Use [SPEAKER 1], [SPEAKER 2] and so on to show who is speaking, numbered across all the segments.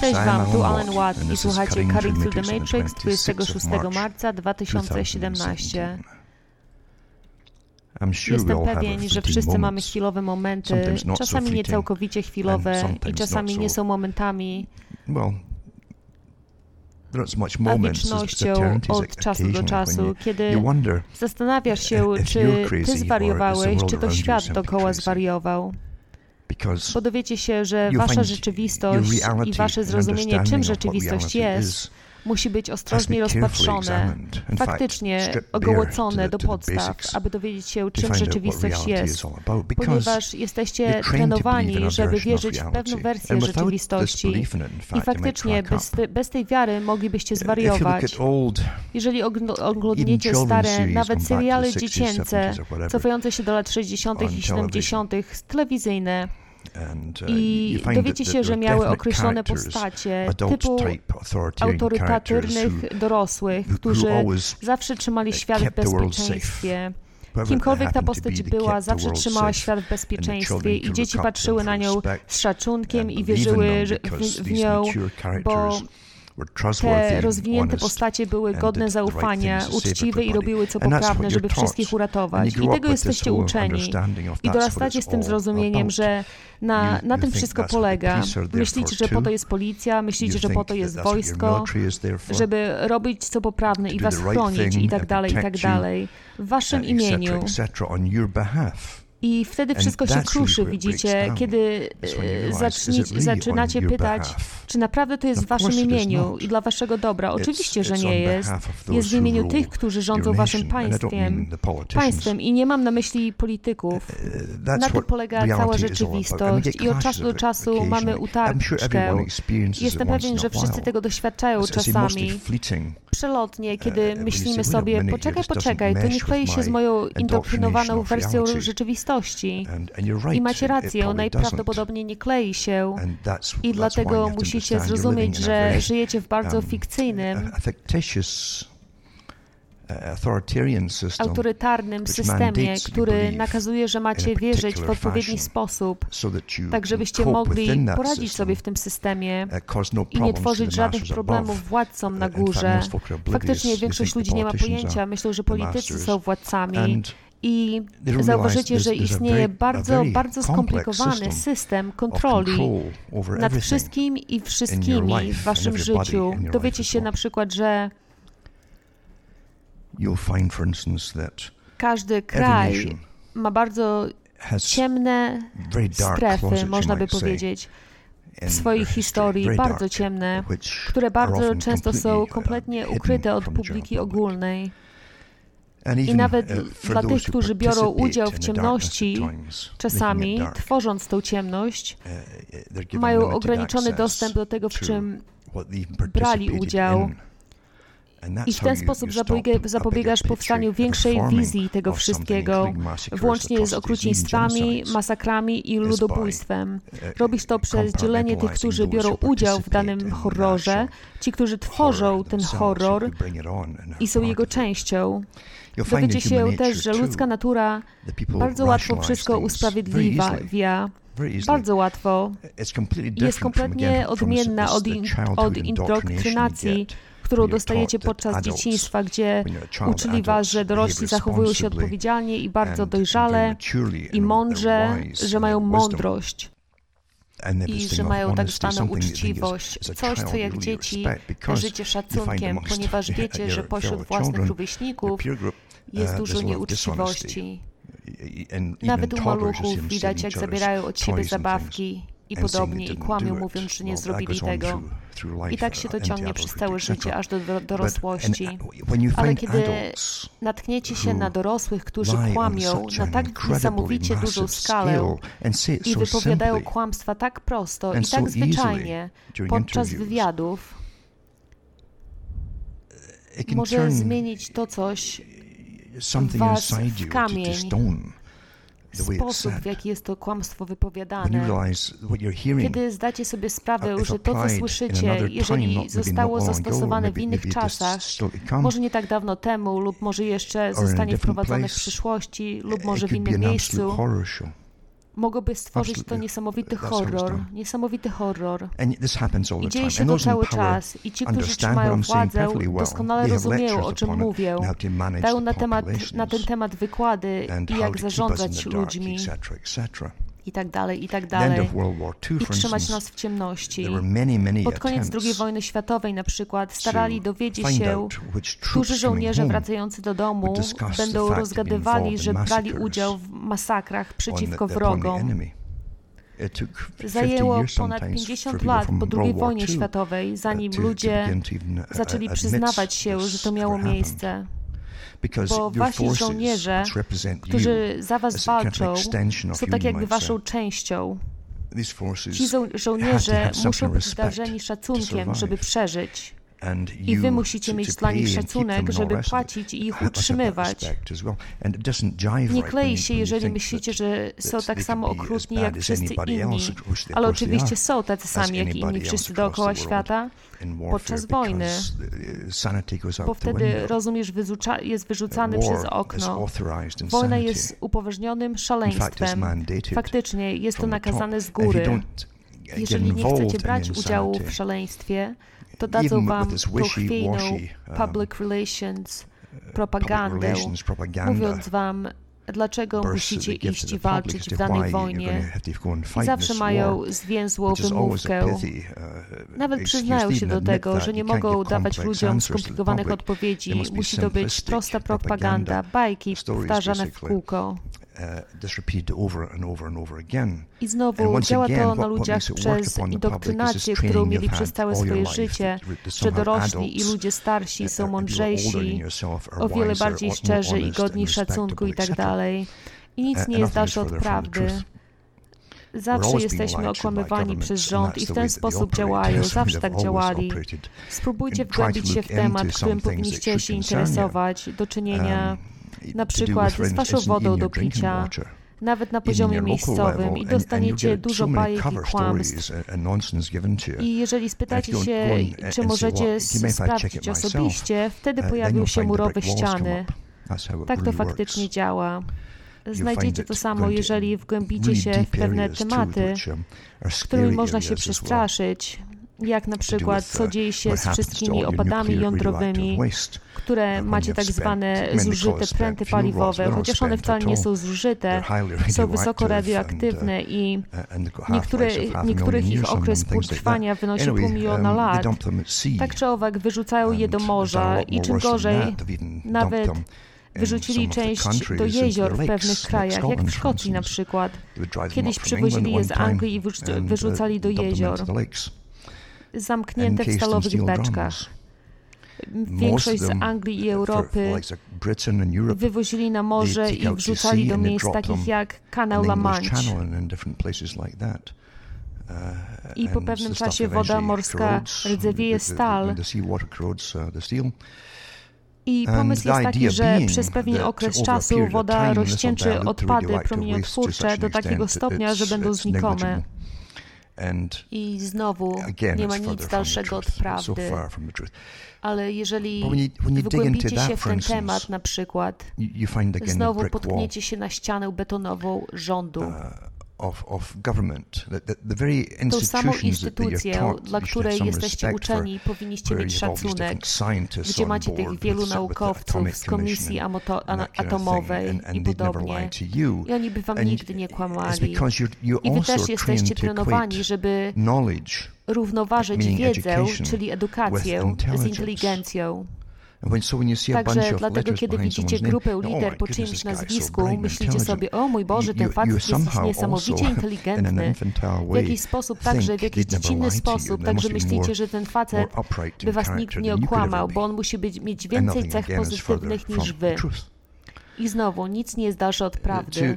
[SPEAKER 1] Cześć Wam, tu
[SPEAKER 2] Alan Watt,
[SPEAKER 1] i słuchacie
[SPEAKER 2] Cutting Through
[SPEAKER 1] the Matrix
[SPEAKER 2] 26
[SPEAKER 1] 26
[SPEAKER 2] March
[SPEAKER 1] marca 2017.
[SPEAKER 2] I'm sure we
[SPEAKER 1] Jestem pewien, że wszyscy mamy chwilowe momenty, czasami nie całkowicie chwilowe i czasami nie są momentami,
[SPEAKER 2] eternities
[SPEAKER 1] od czasu do czasu, kiedy zastanawiasz się, czy ty zwariowałeś, czy to świat dookoła zwariował. Bo dowiecie się, że wasza rzeczywistość i wasze zrozumienie, czym rzeczywistość jest, musi być ostrożnie rozpatrzone, faktycznie ogołocone do podstaw, aby dowiedzieć się, czym rzeczywistość jest. Ponieważ jesteście trenowani, żeby wierzyć w pewną wersję rzeczywistości. I faktycznie bez, bez tej wiary moglibyście zwariować. Jeżeli oglądniecie stare, nawet seriale
[SPEAKER 2] 60s,
[SPEAKER 1] dziecięce,
[SPEAKER 2] 70s or whatever,
[SPEAKER 1] cofające się do lat 60.
[SPEAKER 2] on
[SPEAKER 1] i 70., telewizyjne, i
[SPEAKER 2] you find
[SPEAKER 1] dowiecie się, że miały określone postacie typu autorytatywnych dorosłych, którzy
[SPEAKER 2] always
[SPEAKER 1] zawsze trzymali świat w bezpieczeństwie. Kimkolwiek ta postać była, zawsze trzymała świat w bezpieczeństwie i dzieci patrzyły na nią z szacunkiem i wierzyły w, nią, bo te rozwinięte postacie były godne zaufania, uczciwe i robiły co poprawne, żeby wszystkich uratować. I tego jesteście uczeni. I dorastacie z tym zrozumieniem, że na, na tym wszystko polega. Myślicie, że po to jest policja, myślicie, że po to jest wojsko, żeby robić co poprawne i was chronić i tak dalej, i tak dalej. W waszym imieniu. I wtedy wszystko się kruszy, widzicie, kiedy e, zacznie, zaczynacie pytać, czy naprawdę to jest w waszym imieniu i dla waszego dobra. Oczywiście, że nie jest. Jest w imieniu tych, którzy rządzą waszym państwem, państwem. I nie mam na myśli polityków.
[SPEAKER 2] Uh, that's
[SPEAKER 1] Na tym polega cała rzeczywistość i od czasu do czasu mamy utarczkę. Jestem pewien, że wszyscy tego doświadczają czasami. Przelotnie, kiedy myślimy
[SPEAKER 2] say, "Wait a
[SPEAKER 1] sobie, poczekaj, poczekaj, to nie klei się z moją indoktrynowaną wersją
[SPEAKER 2] reality."
[SPEAKER 1] Rzeczywistości. I macie rację, ona
[SPEAKER 2] doesn't.
[SPEAKER 1] prawdopodobnie nie klei się. I dlatego musicie zrozumieć, że żyjecie w bardzo
[SPEAKER 2] um,
[SPEAKER 1] fikcyjnym,
[SPEAKER 2] uh,
[SPEAKER 1] autorytarnym systemie, który nakazuje, że macie wierzyć w odpowiedni sposób, tak żebyście mogli poradzić sobie w tym systemie
[SPEAKER 2] no
[SPEAKER 1] i nie tworzyć żadnych problemów władcom na górze. Faktycznie większość ludzi nie ma pojęcia. Myślą, że politycy są władcami i zauważycie, że istnieje bardzo, bardzo skomplikowany
[SPEAKER 2] system
[SPEAKER 1] kontroli nad wszystkim i wszystkimi w waszym życiu. Dowiecie się na przykład, że każdy kraj ma bardzo ciemne strefy, można by powiedzieć, w swojej historii, bardzo ciemne, które bardzo często są
[SPEAKER 2] uh,
[SPEAKER 1] kompletnie ukryte od publiki ogólnej. I nawet
[SPEAKER 2] uh,
[SPEAKER 1] dla tych, którzy biorą udział w ciemności, czasami, tworząc tą ciemność,
[SPEAKER 2] uh,
[SPEAKER 1] mają ograniczony dostęp do tego, w czym brali udział. i w ten sposób zapobiegasz powstaniu większej wizji tego wszystkiego, włącznie z okrucieństwami, masakrami i ludobójstwem.
[SPEAKER 2] uh,
[SPEAKER 1] Robisz to przez dzielenie tych, którzy biorą udział w danym horrorze, ci, którzy tworzą ten horror i są jego częścią. Dowiecie się też, że ludzka natura bardzo łatwo wszystko usprawiedliwia, bardzo łatwo. Jest kompletnie odmienna od, in, od indoktrynacji, którą dostajecie podczas dzieciństwa, gdzie uczyli was, że dorośli zachowują się odpowiedzialnie i bardzo dojrzale i mądrze, że mają mądrość i że mają tak zwaną uczciwość, coś, co jak dzieci darzycie szacunkiem, ponieważ wiecie, że pośród własnych rówieśników jest dużo nieuczciwości. Nawet u maluchów widać, jak zabierają od siebie zabawki i podobnie i kłamią, mówiąc, że nie zrobili tego. I tak się to ciągnie przez całe życie, aż do dorosłości. Ale kiedy natkniecie się na dorosłych, którzy kłamią na tak niesamowicie dużą skalę i wypowiadają kłamstwa tak prosto i tak zwyczajnie podczas wywiadów, może zmienić to coś was w kamień sposób, w jaki jest to kłamstwo wypowiadane. Kiedy zdacie sobie sprawę, że to, co słyszycie, jeżeli zostało zastosowane w innych czasach, może nie tak dawno temu, lub może jeszcze zostanie wprowadzone w przyszłości, lub może w innym miejscu, mogłoby stworzyć to niesamowity horror, niesamowity horror. I dzieje się to cały czas. I ci, którzy trzymają władzę, doskonale rozumieją, o czym mówię. Dają na, temat, na ten temat wykłady i jak zarządzać ludźmi i tak dalej, i tak dalej. I trzymać nas w ciemności. Pod koniec II wojny światowej na przykład starali dowiedzieć się, którzy żołnierze wracający do domu będą rozgadywali, że brali udział w masakrach przeciwko wrogom. Zajęło ponad 50 lat po II wojnie światowej, zanim ludzie zaczęli przyznawać się, że to miało miejsce bo wasi żołnierze, którzy za was walczą, są tak jakby waszą częścią. Ci żołnierze muszą być darzeni szacunkiem, żeby przeżyć. I wy musicie mieć dla nich szacunek, żeby płacić i ich utrzymywać. Nie klei się, jeżeli myślicie, że są tak samo okrutni jak wszyscy inni, ale oczywiście są tacy sami jak inni wszyscy dookoła świata. Podczas wojny, bo wtedy rozumiesz, jest wyrzucany przez okno. Wojna jest upoważnionym szaleństwem. Faktycznie jest to nakazane z góry. Jeżeli nie chcecie brać udziału w szaleństwie, to dadzą wam tą chwiejną um, public relations propagandę, mówiąc wam, dlaczego musicie iść i walczyć w danej wojnie. I zawsze mają zwięzłą wymówkę. Uh, Nawet przyznają się do tego, że nie mogą dawać ludziom skomplikowanych odpowiedzi. Musi to być prosta propaganda, bajki powtarzane w kółko. I znowu działa to na ludziach przez indoktrynację, którą mieli przez całe swoje życie, że dorośli i ludzie starsi są mądrzejsi, o wiele bardziej szczerzy i godni szacunku i tak dalej. I nic nie jest dalsze od prawdy. Zawsze jesteśmy okłamywani przez rząd i w ten sposób działają, zawsze tak działali. Spróbujcie wgłębić się w temat, którym powinniście się interesować, do czynienia. Um, na przykład z waszą wodą do picia, nawet na poziomie miejscowym i dostaniecie dużo bajek i kłamstw. I jeżeli spytacie się, czy możecie sprawdzić osobiście, wtedy pojawią się murowe ściany. Tak to faktycznie działa. Znajdziecie to samo, jeżeli wgłębicie się w pewne tematy, którymi można się przestraszyć, jak na przykład co dzieje się z wszystkimi opadami jądrowymi, które macie tak zwane zużyte pręty paliwowe, chociaż one wcale nie są zużyte, są wysoko radioaktywne i niektóre, niektórych ich okres trwania wynosi pół miliona lat. Tak czy owak wyrzucają je do morza i czym gorzej, nawet Wyrzucili część do jezior w pewnych krajach, jak w Szkocji na przykład. Kiedyś przywozili je z Anglii i wyrzucali do jezior zamknięte w stalowych beczkach. Większość z Anglii i Europy wywozili na morze i wrzucali do miejsc takich jak kanał La Manche. Uh, I po pewnym czasie woda morska rdzewieje stal. I pomysł jest taki, że przez pewien okres czasu woda rozcieńczy odpady promieniotwórcze do takiego stopnia, że będą znikome. I znowu nie ma nic dalszego od prawdy. Ale jeżeli wygłębicie się w ten temat na przykład, znowu potkniecie się na ścianę betonową rządu. Uh, Tą samą instytucję, dla której jesteście uczeni, powinniście mieć szacunek, gdzie macie tych wielu naukowców z komisji atomowej i podobnie. I oni by wam nigdy nie kłamali. I wy też jesteście trenowani, żeby równoważyć wiedzę, czyli edukację z inteligencją. Także dlatego, kiedy widzicie grupę lider po czymś nazwisku, myślicie sobie, o mój Boże, ten facet jest niesamowicie inteligentny. W jakiś sposób także, w jakiś dziecinny sposób, także myślicie, że ten facet by was nikt nie okłamał, bo on musi być, mieć więcej cech pozytywnych niż wy. I znowu, nic nie jest dalsze od prawdy.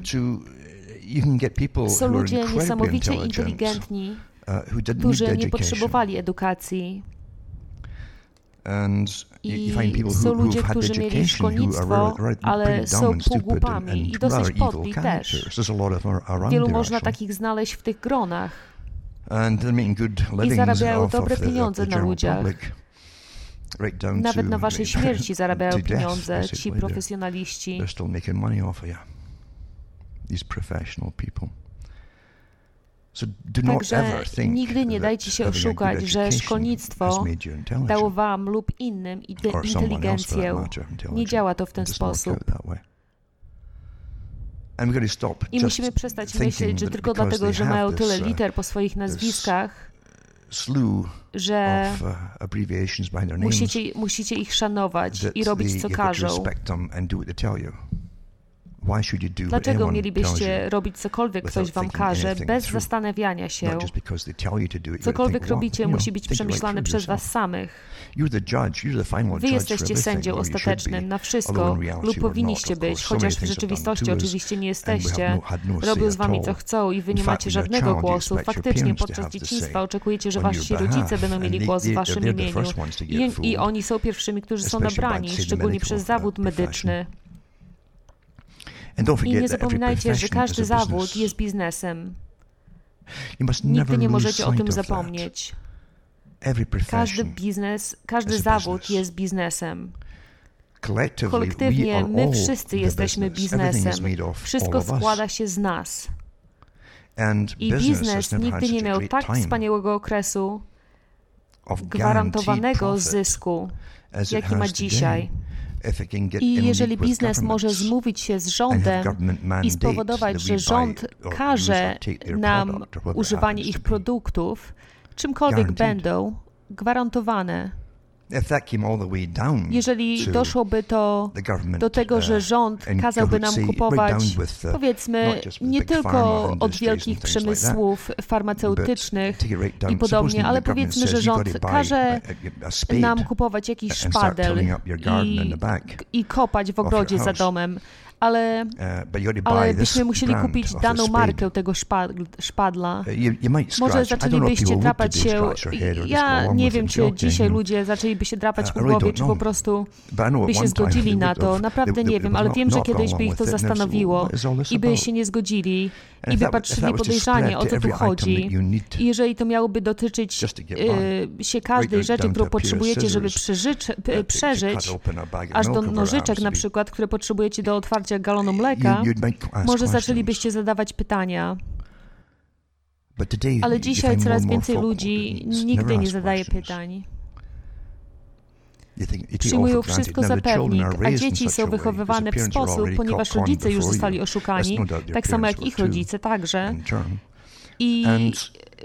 [SPEAKER 1] Są ludzie niesamowicie inteligentni, uh, którzy nie potrzebowali edukacji. I są ludzie, którzy mieli szkolnictwo, ale są półgłupami i dosyć podli też. Wielu można takich znaleźć w tych gronach. I zarabiają dobre pieniądze na ludziach. Nawet na waszej śmierci zarabiają pieniądze ci profesjonaliści. Także nigdy nie dajcie się oszukać, że szkolnictwo dało wam lub innym inteligencję. Nie działa to w ten sposób. I musimy przestać myśleć, że tylko dlatego, że mają tyle uh, liter po swoich nazwiskach, że uh, musicie, musicie ich szanować i robić co każą. Dlaczego mielibyście robić cokolwiek ktoś wam każe, bez zastanawiania się? Cokolwiek robicie, musi być przemyślane przez was samych. Wy jesteście sędzią ostatecznym na wszystko, lub powinniście być, chociaż w rzeczywistości oczywiście nie jesteście. Robią z wami co chcą i wy nie macie żadnego głosu. Faktycznie podczas dzieciństwa oczekujecie, że wasi rodzice będą mieli głos w waszym imieniu. I, I oni są pierwszymi, którzy są nabrani, szczególnie przez zawód medyczny. I nie zapominajcie, że każdy zawód jest biznesem. Nigdy nie możecie o tym zapomnieć. Każdy biznes, każdy zawód jest biznesem. Kolektywnie my wszyscy jesteśmy biznesem. Wszystko składa się z nas. I biznes nigdy nie miał tak wspaniałego okresu gwarantowanego zysku, jaki ma dzisiaj. I jeżeli biznes może zmówić się z rządem i spowodować, że rząd każe nam używanie ich produktów, czymkolwiek będą, gwarantowane. Jeżeli doszłoby to do tego, że uh, rząd kazałby nam kupować, powiedzmy, nie tylko od wielkich przemysłów farmaceutycznych i podobnie, ale powiedzmy, że rząd każe nam kupować jakiś szpadel i, i kopać w ogrodzie za domem ale, uh, ale byśmy musieli kupić daną markę tego szpadla. Uh, Może zaczęlibyście drapać się. Ja nie wiem, czy dzisiaj ludzie zaczęliby się drapać po głowie, czy po prostu by się zgodzili na to. Naprawdę nie wiem, ale wiem, że kiedyś by ich to zastanowiło i by się nie zgodzili. I by patrzyli podejrzanie, o co tu chodzi. I jeżeli to miałoby dotyczyć y, się każdej rzeczy, którą potrzebujecie, żeby przeżyć, przeżyć aż do nożyczek na przykład, które potrzebujecie do otwarcia galonu mleka, może zaczęlibyście zadawać pytania. Ale dzisiaj coraz więcej ludzi nigdy nie zadaje pytań. Przyjmują wszystko za pewnik, a dzieci są wychowywane w sposób, ponieważ rodzice już zostali oszukani, tak samo jak ich rodzice także. I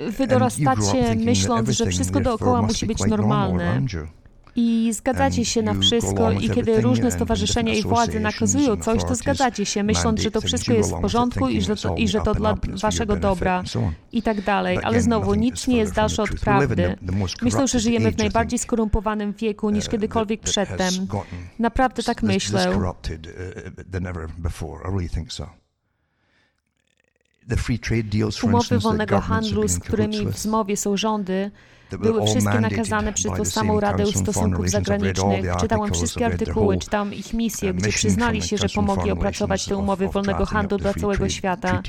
[SPEAKER 1] wy dorastacie myśląc, że wszystko dookoła musi być normalne. I zgadzacie się na wszystko i kiedy różne stowarzyszenia i władze nakazują coś, to zgadzacie się, myśląc, że to wszystko jest w porządku i że to, i że to dla waszego dobra i tak dalej. Ale znowu, nic nie jest dalsze od prawdy. Myślę, że żyjemy w najbardziej skorumpowanym wieku niż kiedykolwiek przedtem. Naprawdę tak myślę. Umowy wolnego handlu, z którymi w zmowie są rządy, były wszystkie nakazane przez tą samą Radę Stosunków Zagranicznych. Czytałam wszystkie artykuły, czytałam ich misje, gdzie przyznali się, że pomogli opracować te umowy wolnego handlu dla całego świata.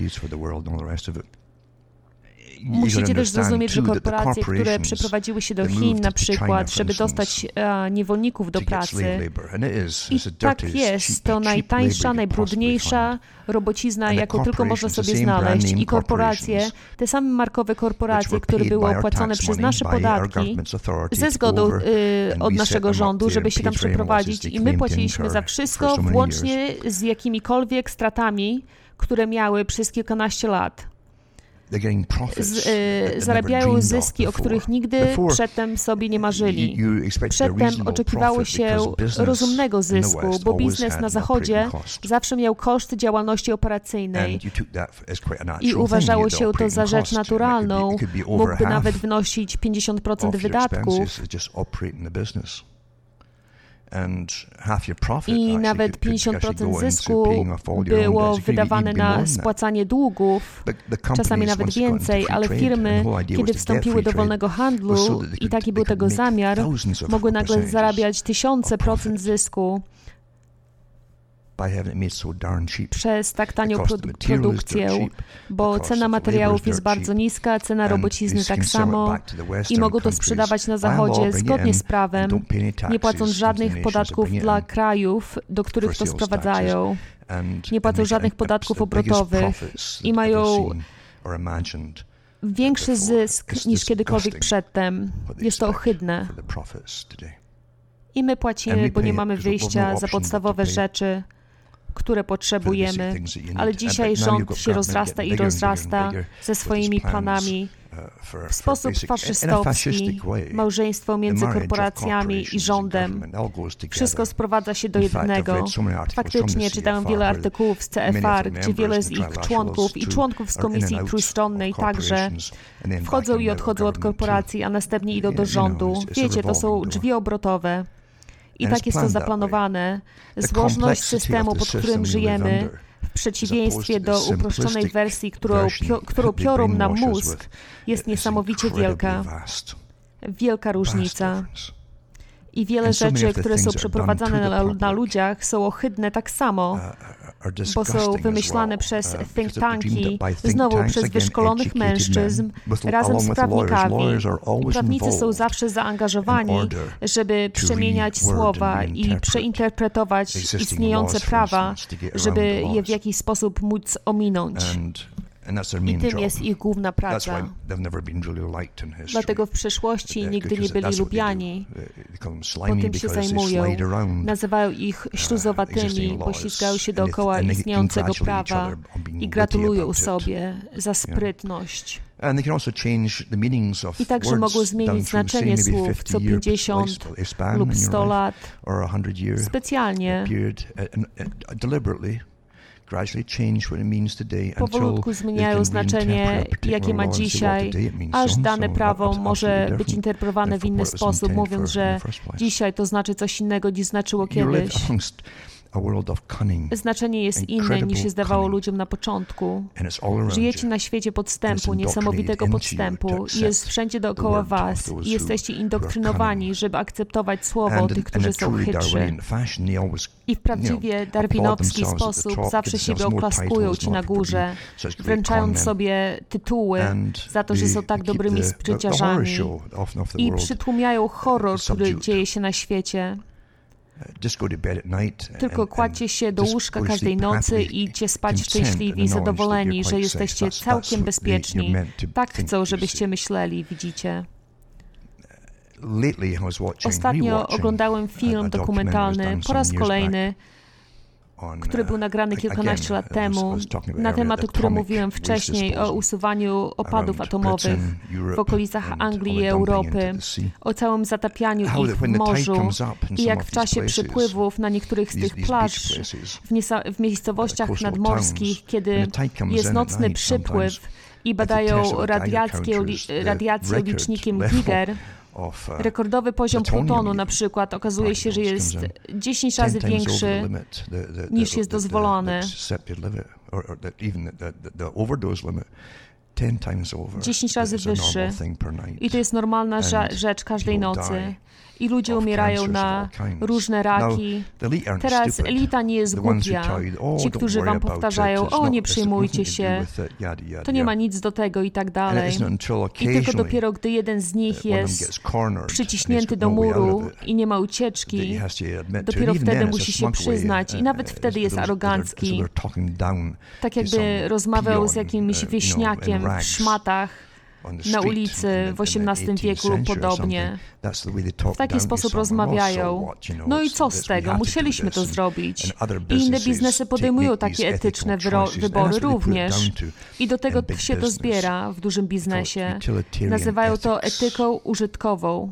[SPEAKER 1] Musicie też zrozumieć, że korporacje, które przeprowadziły się do Chin na przykład, żeby dostać e, niewolników do pracy, i tak jest, to najtańsza, najbrudniejsza robocizna, jaką tylko można sobie znaleźć. I korporacje, te same markowe korporacje, które były opłacone przez nasze podatki, ze zgodą y, od naszego rządu, żeby się tam przeprowadzić i my płaciliśmy za wszystko, włącznie z jakimikolwiek stratami, które miały przez kilkanaście lat. Z, y, zarabiają zyski, o których nigdy przedtem sobie nie marzyli. Przedtem oczekiwało się rozumnego zysku, bo biznes na Zachodzie zawsze miał koszt działalności operacyjnej. I uważało się to za rzecz naturalną, mógłby nawet wynosić 50% wydatków. I nawet 50% zysku było wydawane na spłacanie długów, czasami nawet więcej, ale firmy, kiedy wstąpiły do wolnego handlu i taki był tego zamiar, mogły nagle zarabiać tysiące procent zysku przez tak tanią produ produkcję, bo cena materiałów jest bardzo niska, cena robocizny tak samo i mogą to sprzedawać na Zachodzie zgodnie z prawem, nie płacąc żadnych podatków dla krajów, do których to sprowadzają. Nie płacą żadnych podatków obrotowych i mają większy zysk niż kiedykolwiek przedtem. Jest to ohydne. I my płacimy, bo nie mamy wyjścia za podstawowe rzeczy, które potrzebujemy. Ale dzisiaj rząd się rozrasta i rozrasta ze swoimi planami w sposób faszystowski, małżeństwo między korporacjami i rządem. Wszystko sprowadza się do jednego. Faktycznie czytałem wiele artykułów z CFR, gdzie wiele z ich członków i członków z Komisji Trójstronnej także wchodzą i odchodzą od korporacji, a następnie idą do rządu. Wiecie, to są drzwi obrotowe. I tak jest to zaplanowane. Złożność systemu, pod którym żyjemy, w przeciwieństwie do uproszczonej wersji, którą, pio, którą piorą nam mózg, jest niesamowicie wielka. Wielka różnica. I wiele rzeczy, które są przeprowadzane na, na ludziach, są ohydne tak samo, bo są wymyślane przez uh, think tanki, znowu przez wyszkolonych mężczyzn, razem z prawnikami. Prawnicy są zawsze zaangażowani, żeby przemieniać słowa i przeinterpretować istniejące prawa, żeby je w jakiś sposób móc ominąć. I tym jest ich główna praca. Dlatego w przeszłości uh, nigdy nie byli lubiani, bo tym się zajmują. Nazywają ich uh, śluzowatymi, bo ślizgają się dookoła istniejącego prawa i gratulują sobie za sprytność. I także mogą zmienić znaczenie słów co 50 lub 100 lat. specjalnie Powolutku zmieniają znaczenie, jakie ma dzisiaj, aż dane prawo może być interpretowane w inny sposób, mówiąc, że dzisiaj to znaczy coś innego niż znaczyło kiedyś. Znaczenie jest inne niż się zdawało ludziom na początku. Żyjecie na świecie podstępu, niesamowitego podstępu. i jest wszędzie dookoła was. i jesteście indoktrynowani, żeby akceptować słowo tych, którzy są chytrzy. I w prawdziwie darwinowski sposób zawsze siebie oklaskują ci na górze, wręczając sobie tytuły za to, że są tak dobrymi spryciarzami i przytłumiają horror, który dzieje się na świecie. Tylko kładźcie się do łóżka każdej nocy i idźcie spać szczęśliwi, zadowoleni, że jesteście całkiem bezpieczni. Tak chcą, żebyście myśleli, widzicie. Ostatnio oglądałem film dokumentalny. po raz kolejny który był nagrany kilkanaście lat temu, na temat, o którym mówiłem wcześniej, o usuwaniu opadów atomowych w okolicach Anglii i Europy, o całym zatapianiu ich w morzu i jak w czasie przypływów na niektórych z tych plaż, w, w miejscowościach nadmorskich, kiedy jest nocny przypływ i badają radiację, radiację licznikiem Giger, Rekordowy poziom plutonu na przykład okazuje się, że jest 10 razy większy niż jest dozwolone. 10 razy wyższy. I to jest normalna rzecz każdej nocy i ludzie umierają na różne raki. Teraz elita nie jest głupia. Ci, którzy wam powtarzają, o nie przejmujcie się, to nie ma nic do tego i tak dalej. I tylko dopiero, gdy jeden z nich jest przyciśnięty do muru i nie ma ucieczki, dopiero wtedy musi się przyznać. I nawet wtedy jest arogancki. Tak jakby rozmawiał z jakimś wieśniakiem w szmatach, na ulicy w XVIII wieku podobnie. W taki sposób rozmawiają. No i co z tego? Musieliśmy to zrobić. I inne biznesy podejmują takie etyczne wybory również. I do tego się to zbiera w dużym biznesie. Nazywają to etyką użytkową.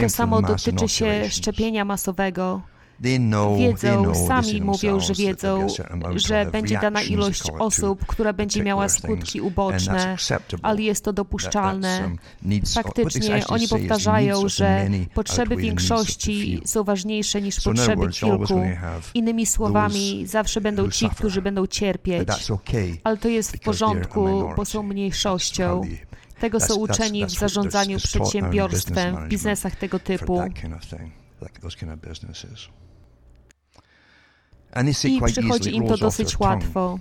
[SPEAKER 1] To samo dotyczy się szczepienia masowego wiedzą, sami mówią, że wiedzą, że będzie dana ilość osób, która będzie miała skutki uboczne, ale jest to dopuszczalne. Faktycznie oni powtarzają, że potrzeby większości są ważniejsze niż potrzeby kilku. Innymi słowami, zawsze będą ci, którzy będą cierpieć, ale to jest w porządku, bo są mniejszością. Tego są uczeni w zarządzaniu przedsiębiorstwem, w biznesach tego typu. I przychodzi im to dosyć łatwo.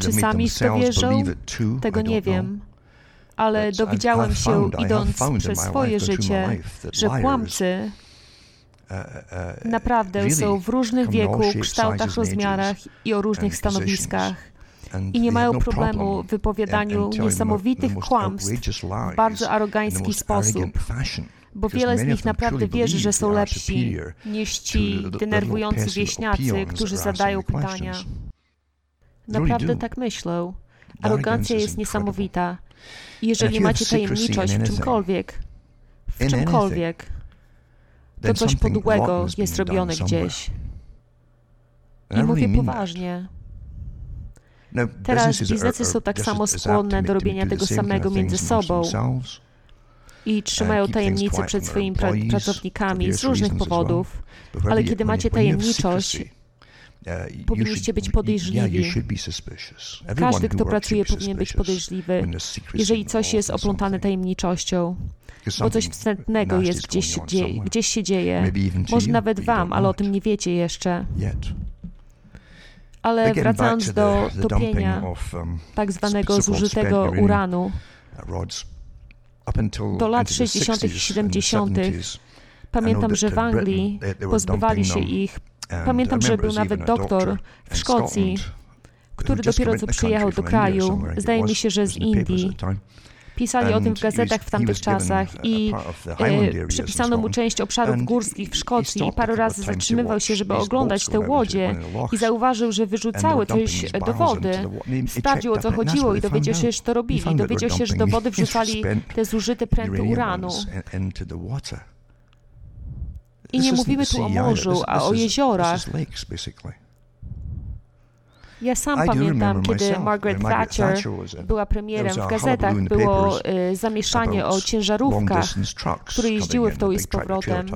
[SPEAKER 1] Czy sami w to wierzą? Tego nie wiem. Ale dowiedziałem się, idąc przez swoje życie, że kłamcy uh, uh, naprawdę są w różnych wieku, kształtach, rozmiarach i o różnych stanowiskach. i nie mają problemu w wypowiadaniu niesamowitych kłamstw w bardzo arogancki sposób, bo wiele z nich naprawdę wierzy, że są lepsi niż ci denerwujący wieśniacy, którzy zadają pytania. Naprawdę tak myślą. Arogancja jest niesamowita. I jeżeli macie tajemniczość w czymkolwiek, w czymkolwiek, to coś podłego jest robione gdzieś. I mówię poważnie. Teraz biznesy są tak samo skłonne do robienia tego samego między sobą i trzymają tajemnice przed swoimi pracownikami z różnych powodów, ale kiedy macie tajemniczość, powinniście być podejrzliwi. Każdy, kto pracuje, powinien być podejrzliwy, jeżeli coś jest oplątane tajemniczością, bo coś wstępnego jest gdzieś, gdzie, gdzieś się dzieje. Może nawet wam, ale o tym nie wiecie jeszcze. Ale wracając do topienia um, tak zwanego zużytego uranu, do lat 60. i 70. pamiętam, że w Anglii pozbywali się ich. Pamiętam, że był nawet doktor w Szkocji, który dopiero co przyjechał do kraju, zdaje mi się, że z Indii. Pisali o tym w gazetach w tamtych czasach i e, przypisano mu część obszarów górskich w Szkocji i parę razy zatrzymywał się, żeby oglądać te łodzie i zauważył, że wyrzucały coś do wody. Sprawdził o co chodziło i dowiedział się, że to robili. Dowiedział się, że do wody wrzucali te zużyte pręty uranu. I nie mówimy tu o morzu, a o jeziorach. Ja sam pamiętam, kiedy Margaret Thatcher była premierem, w gazetach było y, zamieszanie o ciężarówkach, które jeździły w tą i z powrotem.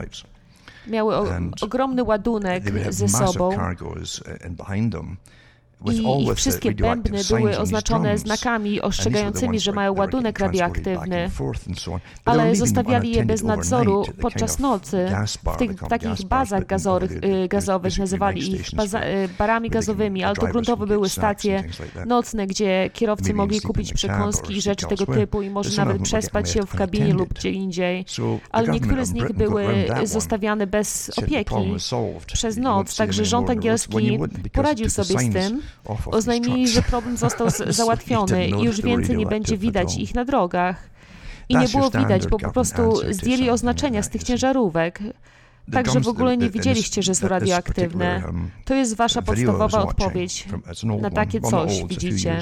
[SPEAKER 1] Miały o, ogromny ładunek ze sobą i ich wszystkie bębny były oznaczone znakami ostrzegającymi, że mają ładunek radioaktywny, ale zostawiali je bez nadzoru podczas nocy. W tych takich bazach gazowych, y, gazowych nazywali ich y, barami gazowymi, ale to gruntowo były stacje nocne, gdzie kierowcy mogli kupić przekąski i rzeczy tego typu i może nawet przespać się w kabinie lub gdzie indziej. Ale niektóre z nich były zostawiane bez opieki przez noc, także rząd angielski poradził sobie z tym Oznajmili, że problem został załatwiony i już więcej nie będzie widać ich na drogach. I nie było widać, bo po prostu zdjęli oznaczenia z tych ciężarówek. Także w ogóle nie widzieliście, że są radioaktywne.
[SPEAKER 2] Um,
[SPEAKER 1] to jest wasza podstawowa odpowiedź na takie coś, widzicie.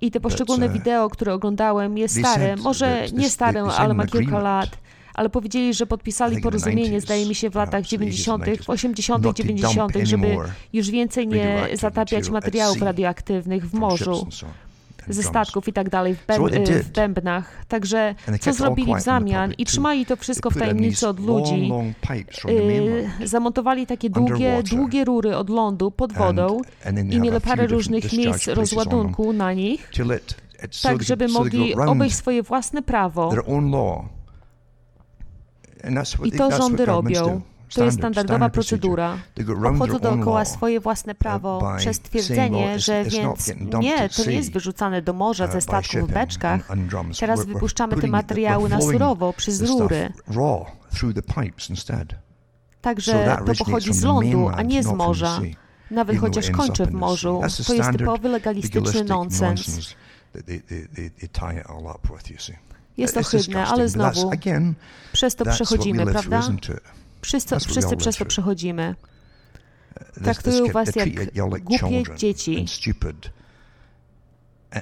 [SPEAKER 1] I te poszczególne uh, wideo, które oglądałem, jest stare. Może nie stare, ale ma kilka lat ale powiedzieli, że podpisali porozumienie, zdaje mi się, w latach 90., w 80., 90., żeby już więcej nie zatapiać materiałów radioaktywnych w morzu ze statków i tak dalej w, w bębnach. Także co zrobili w zamian i trzymali to wszystko w tajemnicy od ludzi. Y, zamontowali takie długie, długie rury od lądu pod wodą i mieli parę różnych miejsc rozładunku na nich, tak żeby mogli obejść swoje własne prawo i to rządy robią. To jest standardowa procedura. Obchodzą dookoła swoje własne prawo przez twierdzenie, że więc nie, to nie jest wyrzucane do morza ze statków w beczkach. Teraz wypuszczamy te materiały na surowo przez rury. Także to pochodzi z lądu, a nie z morza. Nawet chociaż kończy w morzu. To jest typowy legalistyczny nonsens. Jest ohydne, ale znowu przez to przechodzimy, prawda? Wszyscy, wszyscy przez to przechodzimy. Traktują was jak głupie dzieci.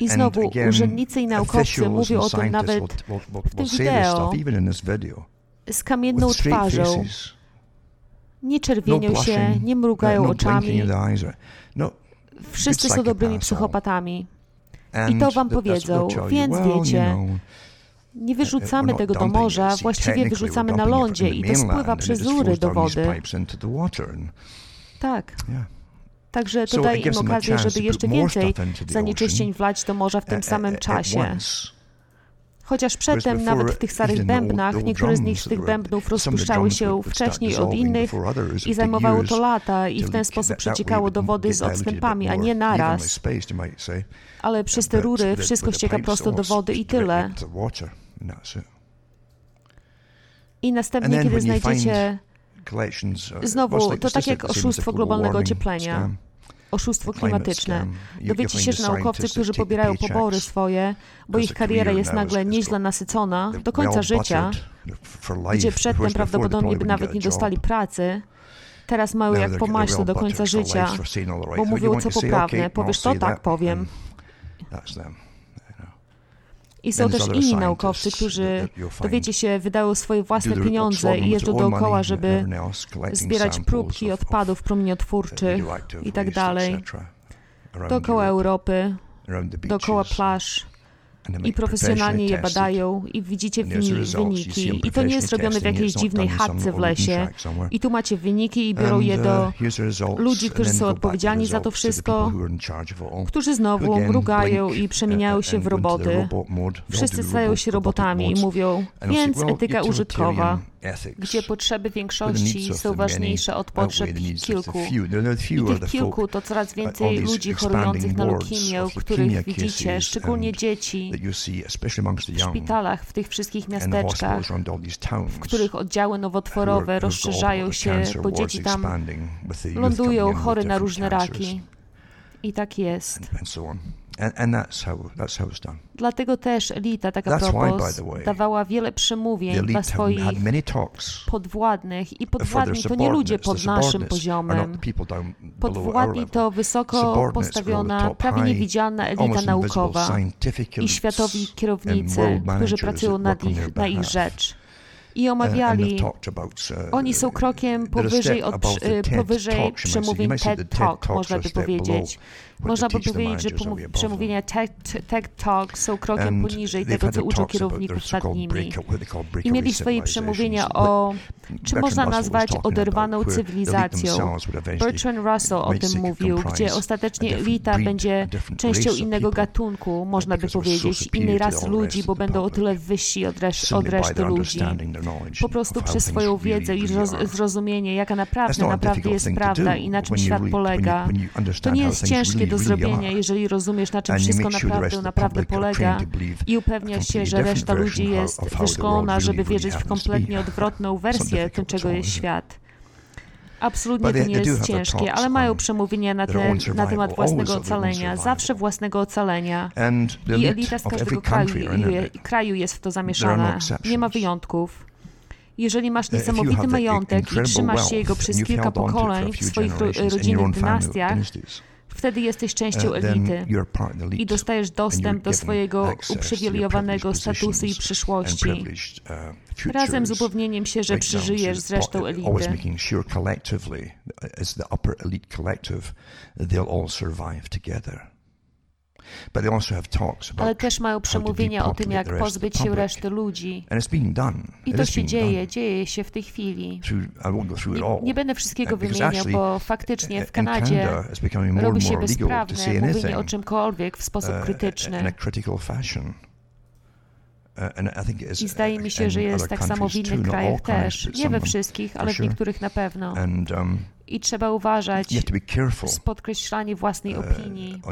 [SPEAKER 1] I znowu urzędnicy i naukowcy mówią o tym nawet w tym wideo z kamienną twarzą. Nie czerwienią no się, nie mrugają no oczami. No, Wszyscy są dobrymi psychopatami. I to wam powiedzą, więc wiecie, nie wyrzucamy tego do morza, właściwie wyrzucamy na lądzie i to spływa przez rury do wody. Tak. Także to daje im okazję, żeby jeszcze więcej zanieczyszczeń wlać do morza w tym samym czasie. Chociaż przedtem, nawet w tych starych bębnach, niektóre z nich z tych bębnów rozpuszczały się wcześniej od innych i zajmowało to lata i w ten sposób przeciekało do wody z odstępami, a nie naraz. Ale przez te rury wszystko ścieka prosto do wody i tyle. I następnie, kiedy znajdziecie uh, znowu, to tak jak oszustwo globalnego ocieplenia. oszustwo klimatyczne. Dowiecie się, że naukowcy, którzy pobierają pobory swoje, bo ich kariera jest nagle nieźle nasycona, do końca życia, gdzie przedtem prawdopodobnie by nawet nie dostali pracy, teraz mają jak po maśle do końca życia, bo mówią co poprawne. Powiesz to? Tak, powiem. I są też inni naukowcy, którzy, dowiecie się, wydają swoje własne pieniądze i jeżdżą dookoła, żeby zbierać próbki odpadów promieniotwórczych i tak dalej, dookoła Europy, dookoła plaż i profesjonalnie je badają i widzicie wyniki. I to nie jest robione w jakiejś dziwnej chatce w lesie. I tu macie wyniki i biorą je do uh, ludzi, którzy są odpowiedzialni za to wszystko, którzy znowu mrugają i przemieniają się w roboty. Wszyscy stają się robotami i mówią, więc etyka użytkowa gdzie potrzeby większości są ważniejsze od potrzeb kilku. I tych kilku to coraz więcej ludzi chorujących na leukemię, których widzicie, szczególnie dzieci w szpitalach, w tych wszystkich miasteczkach, w których oddziały nowotworowe rozszerzają się, bo dzieci tam lądują chore na różne raki. I tak jest. Dlatego też elita, tak a propos, dawała wiele przemówień dla swoich podwładnych i podwładni to nie ludzie pod naszym poziomem. Podwładni to wysoko postawiona, prawie niewidzialna elita naukowa i światowi kierownicy, którzy pracują nad ich, na ich rzecz i omawiali. Uh, Oni są krokiem powyżej, od, powyżej przemówień TED Talk, można by powiedzieć. Można by powiedzieć, że przemówienia TED Talk są krokiem poniżej tego, co uczą kierowników nad nimi. I mieli swoje przemówienia o, czy można nazwać oderwaną cywilizacją. Bertrand Russell o tym mówił, gdzie ostatecznie elita będzie częścią innego gatunku, można by powiedzieć, innej rasy ludzi, bo będą o tyle wyżsi od, resz od reszty ludzi. Po prostu przez swoją wiedzę i zrozumienie, jaka naprawdę, naprawdę jest prawda i na czym świat polega. To nie jest ciężkie do zrobienia, jeżeli rozumiesz, na czym wszystko naprawdę, naprawdę polega i upewniasz się, że reszta ludzi jest wyszkolona, żeby wierzyć w kompletnie odwrotną wersję tym, czego jest świat. Absolutnie to nie jest ciężkie, ale mają przemówienia na, te, na temat własnego ocalenia, zawsze własnego ocalenia. I elita z każdego kraju, kraju jest w to zamieszana. Nie ma wyjątków. Jeżeli masz niesamowity majątek i trzymasz się jego przez kilka pokoleń w swoich ro rodzinnych dynastiach, Wtedy jesteś częścią uh, elity i dostajesz dostęp do swojego uprzywilejowanego statusu i przyszłości. Uh, Razem z upewnieniem się, że przeżyjesz z resztą elity. Ale też mają przemówienia o tym, jak pozbyć się reszty ludzi. I to się dzieje, dzieje się w tej chwili. Nie, nie będę wszystkiego uh, wymieniał, bo faktycznie w Kanadzie robi się bezprawne mówienie o czymkolwiek w sposób
[SPEAKER 2] uh,
[SPEAKER 1] krytyczny. Uh, I zdaje mi się, że jest tak samo w innych krajach też. Nie we wszystkich, ale w niektórych na pewno. I trzeba uważać z podkreślaniem własnej uh, opinii.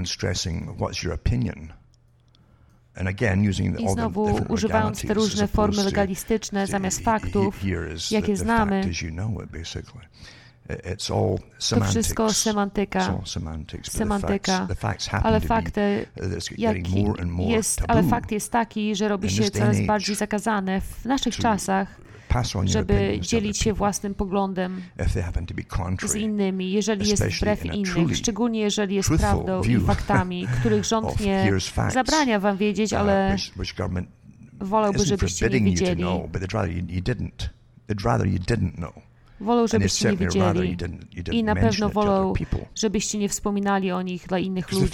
[SPEAKER 1] I znowu, używając te różne formy legalistyczne zamiast faktów, jakie znamy, to wszystko semantyka, semantyka, ale fakt, jest, ale fakt jest taki, że robi się coraz bardziej zakazane w naszych czasach żeby dzielić się własnym poglądem z innymi, jeżeli jest wbrew innych, szczególnie jeżeli jest prawdą i faktami, których rząd nie zabrania wam wiedzieć, uh, ale wolałby, żebyście nie wiedzieli. Wolą, żebyście nie wiedzieli. I na pewno wolą, żebyście nie wspominali o nich dla innych ludzi.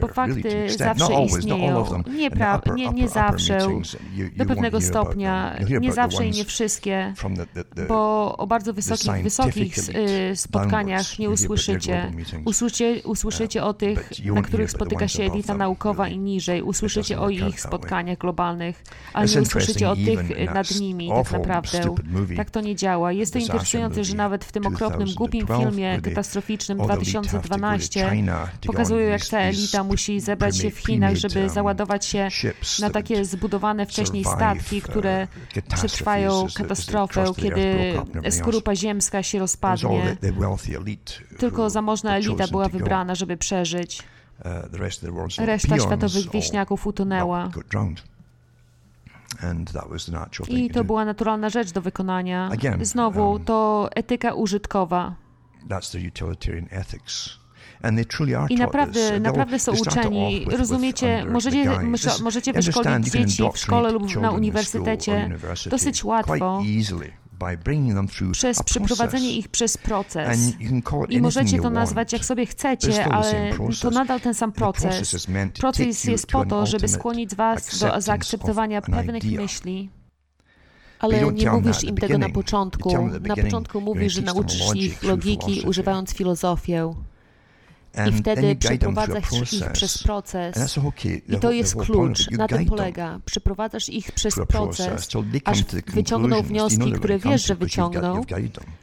[SPEAKER 1] Bo fakty zawsze istnieją. Nie, pra- nie, nie zawsze, do pewnego stopnia, nie zawsze i nie wszystkie, bo o bardzo wysokich, wysokich y, spotkaniach nie usłyszycie. Usłyszycie, usłyszycie o tych, na których spotyka się elita naukowa i niżej. Usłyszycie o ich spotkaniach globalnych, ale nie usłyszycie o tych nad nimi tak naprawdę. Tak to nie działa. Jesteś to interesujące, że nawet w tym okropnym, głupim filmie katastroficznym 2012 pokazują, jak ta elita musi zebrać się w Chinach, żeby załadować się na takie zbudowane wcześniej statki, które uh, przetrwają katastrofę, kiedy skorupa ziemska się rozpadnie. Tylko zamożna elita była wybrana, żeby przeżyć. Uh, Reszta światowych wieśniaków utonęła. I to była naturalna rzecz do wykonania. Znowu, um, to etyka użytkowa. I naprawdę, naprawdę są uczeni. Rozumiecie, możecie, możecie wyszkolić dzieci w szkole lub na uniwersytecie dosyć łatwo przez przeprowadzenie ich przez proces. I możecie to nazwać jak sobie chcecie, ale to nadal ten sam proces. Proces jest po to, żeby skłonić Was do zaakceptowania pewnych myśli. Ale nie mówisz im tego na początku. Na początku mówisz, że nauczysz ich logiki, używając filozofię. I wtedy przeprowadzasz ich przez proces. I to jest klucz, na tym polega. Przeprowadzasz ich przez proces, aż wyciągną wnioski, które wiesz, że wyciągną,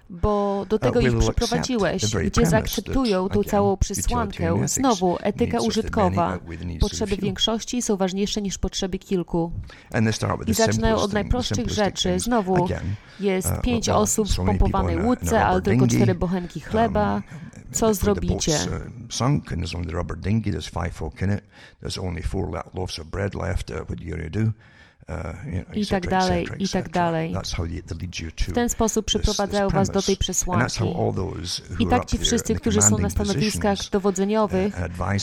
[SPEAKER 1] bo do tego ich przyprowadziłeś, gdzie zaakceptują tą całą przysłankę. Znowu, etyka użytkowa. Potrzeby większości są ważniejsze niż potrzeby kilku. I zaczynają od najprostszych rzeczy. Znowu, jest uh, pięć osób w pompowanej łódce, ale tylko cztery bochenki chleba. Um, Co zrobicie? Uh? Uh, I tak dalej, i tak dalej. W ten sposób przyprowadzają was do tej przesłanki. I tak ci wszyscy, którzy są na stanowiskach dowodzeniowych,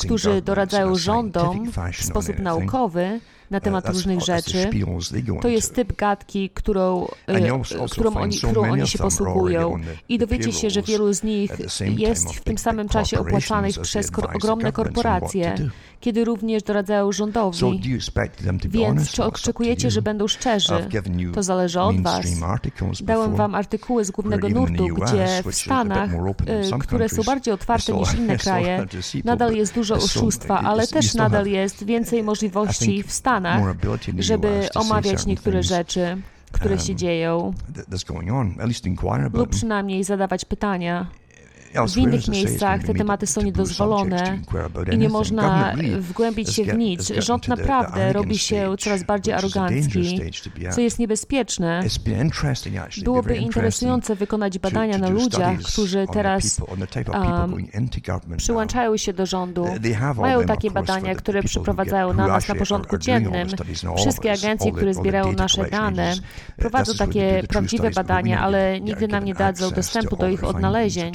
[SPEAKER 1] którzy doradzają rządom w sposób naukowy, na temat różnych rzeczy. To jest typ gadki, którą, e, którą, oni, którą oni się posługują. I dowiecie się, że wielu z nich jest w tym samym czasie opłacanych przez ogromne korporacje, kiedy również doradzają rządowi. Więc czy oczekujecie, że będą szczerzy? To zależy od Was. Dałem Wam artykuły z głównego nurtu, gdzie w Stanach, e, które są bardziej otwarte niż inne kraje, nadal jest dużo oszustwa, ale też nadal jest więcej możliwości w Stanach Stanach, żeby omawiać niektóre rzeczy, które się um, dzieją, lub przynajmniej zadawać pytania. W innych miejscach te tematy są niedozwolone i nie można wgłębić się w nic. Rząd naprawdę robi się coraz bardziej arogancki, co jest niebezpieczne. Byłoby interesujące wykonać badania na ludziach, którzy teraz um, przyłączają się do rządu. Mają takie badania, które przeprowadzają na nas na porządku dziennym. Wszystkie agencje, które zbierają nasze dane, prowadzą takie prawdziwe badania, ale nigdy nam nie dadzą dostępu do ich odnalezień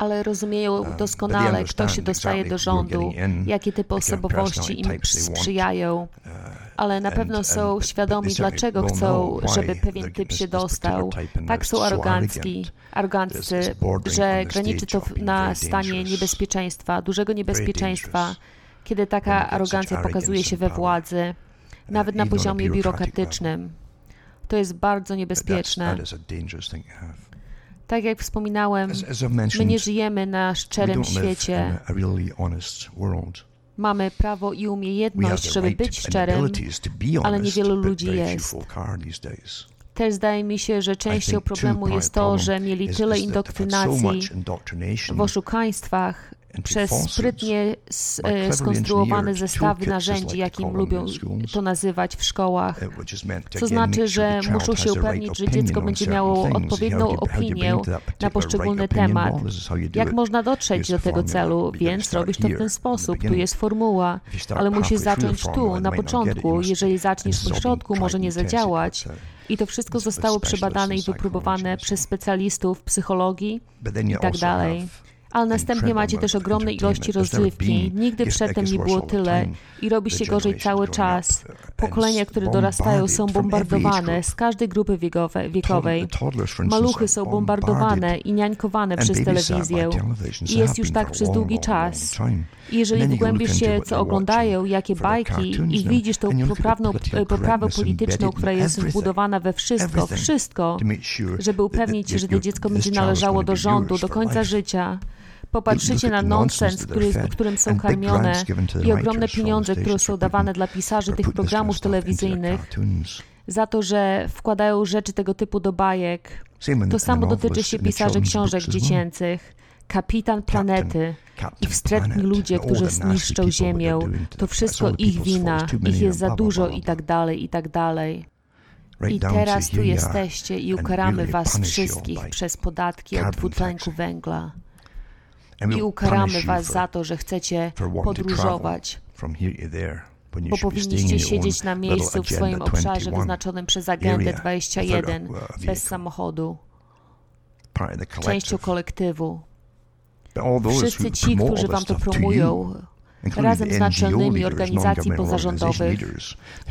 [SPEAKER 1] ale rozumieją doskonale, kto się dostaje do rządu, jakie typy osobowości im sprzyjają, ale na pewno są świadomi, dlaczego chcą, żeby pewien typ się dostał. Tak są arogancki, aroganccy, że graniczy to na stanie niebezpieczeństwa, dużego niebezpieczeństwa, kiedy taka arogancja pokazuje się we władzy, nawet na poziomie biurokratycznym. To jest bardzo niebezpieczne. Tak jak wspominałem, my nie żyjemy na szczerym świecie. Mamy prawo i umiejętność, żeby być szczerym, ale niewielu ludzi jest. Też zdaje mi się, że częścią problemu jest to, że mieli tyle indoktrynacji w oszukaństwach, przez sprytnie e, skonstruowane zestawy narzędzi, jakim lubią to nazywać w szkołach, co znaczy, że muszą się upewnić, że dziecko będzie miało odpowiednią opinię na poszczególny temat. Jak można dotrzeć do tego celu? Więc robisz to w ten sposób. Tu jest formuła, ale musisz zacząć tu, na początku. Jeżeli zaczniesz po środku, może nie zadziałać. I to wszystko zostało przebadane i wypróbowane przez specjalistów psychologii i tak dalej ale następnie macie też ogromne ilości rozrywki. Nigdy przedtem nie było tyle i robi się gorzej cały czas. Pokolenia, które dorastają, są bombardowane z każdej grupy wiekowej. Maluchy są bombardowane i niańkowane przez telewizję. I jest już tak przez długi czas. I jeżeli wgłębisz się, co oglądają, jakie bajki i widzisz tą poprawną, poprawę polityczną, która jest wbudowana we wszystko, wszystko, żeby upewnić się, że to dziecko będzie należało do rządu do końca życia, Popatrzycie na nonsens, który, którym są karmione i ogromne pieniądze, które są dawane dla pisarzy tych programów telewizyjnych. za to, że wkładają rzeczy tego typu do bajek. To samo dotyczy się pisarzy książek dziecięcych. Kapitan planety i wstrętni ludzie, którzy zniszczą Ziemię, to wszystko ich wina, ich jest za dużo i tak dalej, i tak dalej. I teraz tu jesteście i ukaramy was wszystkich przez podatki od dwutlenku węgla. I ukaramy was za to, że chcecie podróżować, bo powinniście siedzieć na miejscu w swoim obszarze wyznaczonym przez Agendę 21 bez samochodu, częścią kolektywu. Wszyscy ci, którzy wam to promują, razem z naczelnymi organizacji pozarządowych,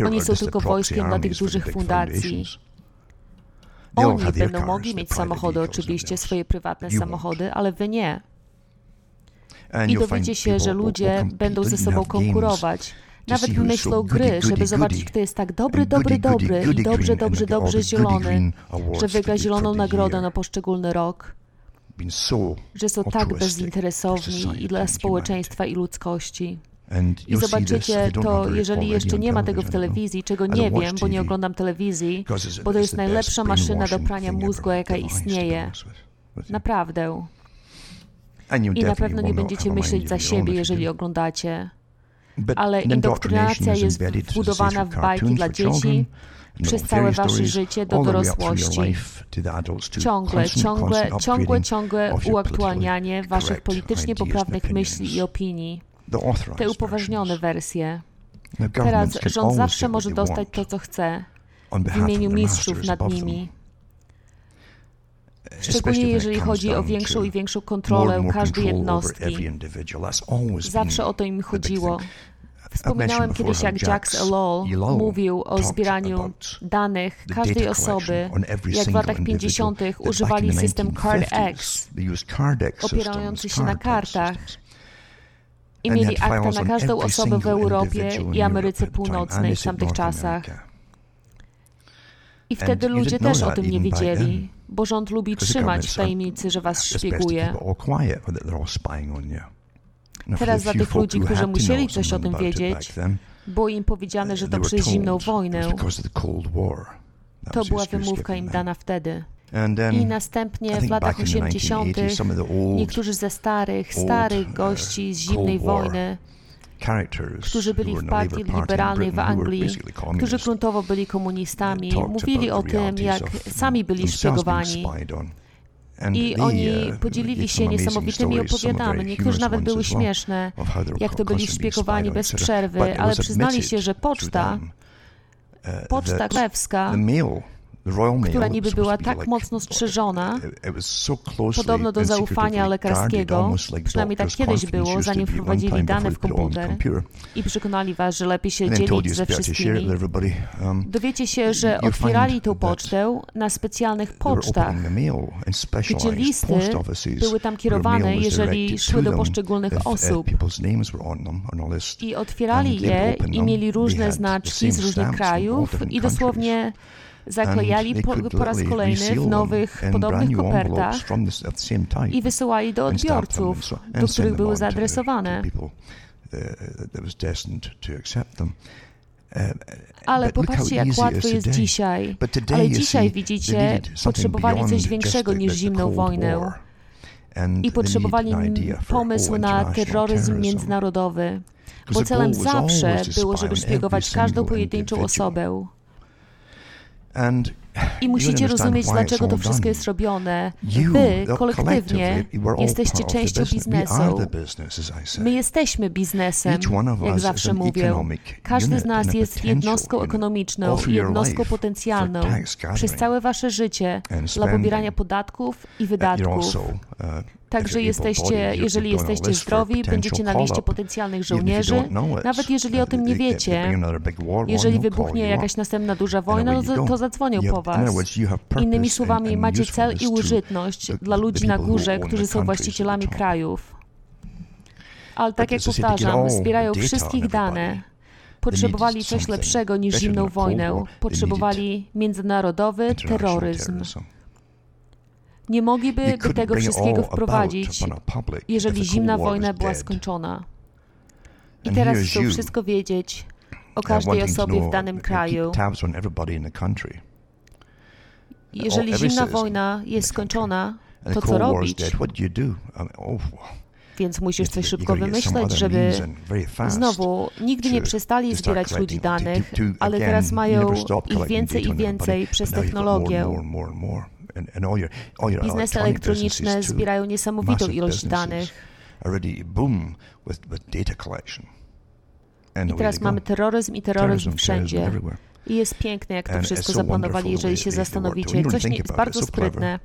[SPEAKER 1] oni są tylko wojskiem dla tych dużych fundacji. Oni będą mogli mieć samochody, oczywiście, swoje prywatne samochody, ale wy nie. I dowiecie się, że ludzie będą ze sobą konkurować. Nawet myślą gry, żeby zobaczyć, kto jest tak dobry, dobry, dobry i dobrze, dobrze, dobrze zielony, że wygra zieloną nagrodę na poszczególny rok że są tak bezinteresowni i dla społeczeństwa i ludzkości. I zobaczycie to, jeżeli jeszcze nie ma tego w telewizji, czego nie wiem, bo nie oglądam telewizji, bo to jest najlepsza maszyna do prania mózgu, jaka istnieje. Naprawdę. I na pewno nie będziecie myśleć za siebie, jeżeli oglądacie. Ale indoktrynacja jest wbudowana w bajki dla dzieci, przez całe wasze życie do dorosłości. Ciągle, ciągle, ciągłe, ciągłe uaktualnianie waszych politycznie poprawnych myśli i opinii. Te upoważnione wersje. Teraz rząd zawsze może dostać to, co chce w imieniu mistrzów nad nimi. Szczególnie jeżeli chodzi o większą i większą kontrolę każdej jednostki. Zawsze o to im chodziło. Wspominałem kiedyś, jak Jacques Ellul mówił o zbieraniu danych każdej osoby, jak w latach 50. używali system CardX, opierający się na kartach. I mieli akta na każdą osobę w Europie i Ameryce Północnej w tamtych czasach. I wtedy ludzie też o tym nie wiedzieli, bo rząd lubi trzymać w tajemnicy, że was szpieguje. Teraz dla tych ludzi, którzy musieli coś o tym wiedzieć, było im powiedziane, że to przez zimną wojnę. To była wymówka im dana wtedy. I następnie w latach 80. niektórzy ze starych, starych gości z zimnej wojny, którzy byli w partii liberalnej w Anglii, którzy gruntowo byli komunistami, mówili o tym, jak sami byli szpiegowani. i oni podzielili się niesamowitymi opowiadami. Niektórzy nawet były śmieszne, jak to byli szpiegowani bez przerwy, ale przyznali się, że poczta,
[SPEAKER 2] uh,
[SPEAKER 1] poczta królewska, która niby była tak mocno strzeżona, podobno do zaufania lekarskiego, przynajmniej tak kiedyś było, zanim wprowadzili dane w komputer i przekonali was, że lepiej się dzielić ze wszystkimi. Um, Dowiecie się, że otwierali tą pocztę na specjalnych pocztach, gdzie listy były tam kierowane, jeżeli szły do poszczególnych osób. I otwierali je i mieli różne znaczki z różnych krajów i dosłownie zaklejali po, po raz kolejny w nowych, podobnych kopertach i wysyłali do odbiorców, do których były zaadresowane. Ale popatrzcie, jak łatwo jest dzisiaj. Ale dzisiaj, widzicie, potrzebowali coś większego niż zimną wojnę. I potrzebowali pomysł na terroryzm międzynarodowy, bo celem zawsze było, żeby szpiegować każdą pojedynczą osobę. I musicie rozumieć, dlaczego to wszystko jest robione. Wy, kolektywnie, jesteście częścią biznesu. My jesteśmy biznesem, jak zawsze mówię. Każdy z nas jest jednostką ekonomiczną i jednostką potencjalną przez całe wasze życie dla pobierania podatków i wydatków. Także jesteście, jeżeli jesteście zdrowi, będziecie na liście potencjalnych żołnierzy, nawet jeżeli o tym nie wiecie. Jeżeli wybuchnie jakaś następna duża wojna, to, to zadzwonią po was. Innymi słowami, macie cel i użytność dla ludzi na górze, którzy są właścicielami krajów. Ale tak jak powtarzam, zbierają wszystkich dane. Potrzebowali coś lepszego niż zimną wojnę. Potrzebowali międzynarodowy terroryzm. Nie mogliby by tego wszystkiego wprowadzić, jeżeli zimna wojna była skończona. I teraz chcą wszystko wiedzieć o każdej osobie w danym kraju. Jeżeli zimna wojna jest skończona, to co robić? Więc musisz coś szybko wymyśleć, żeby znowu nigdy nie przestali zbierać ludzi danych, ale teraz mają ich więcej i więcej przez technologię. Biznesy elektroniczne zbierają niesamowitą ilość danych. I teraz mamy terroryzm i terroryzm wszędzie. I jest piękne, jak to wszystko zaplanowali, jeżeli się zastanowicie. Coś nie, jest bardzo sprytne.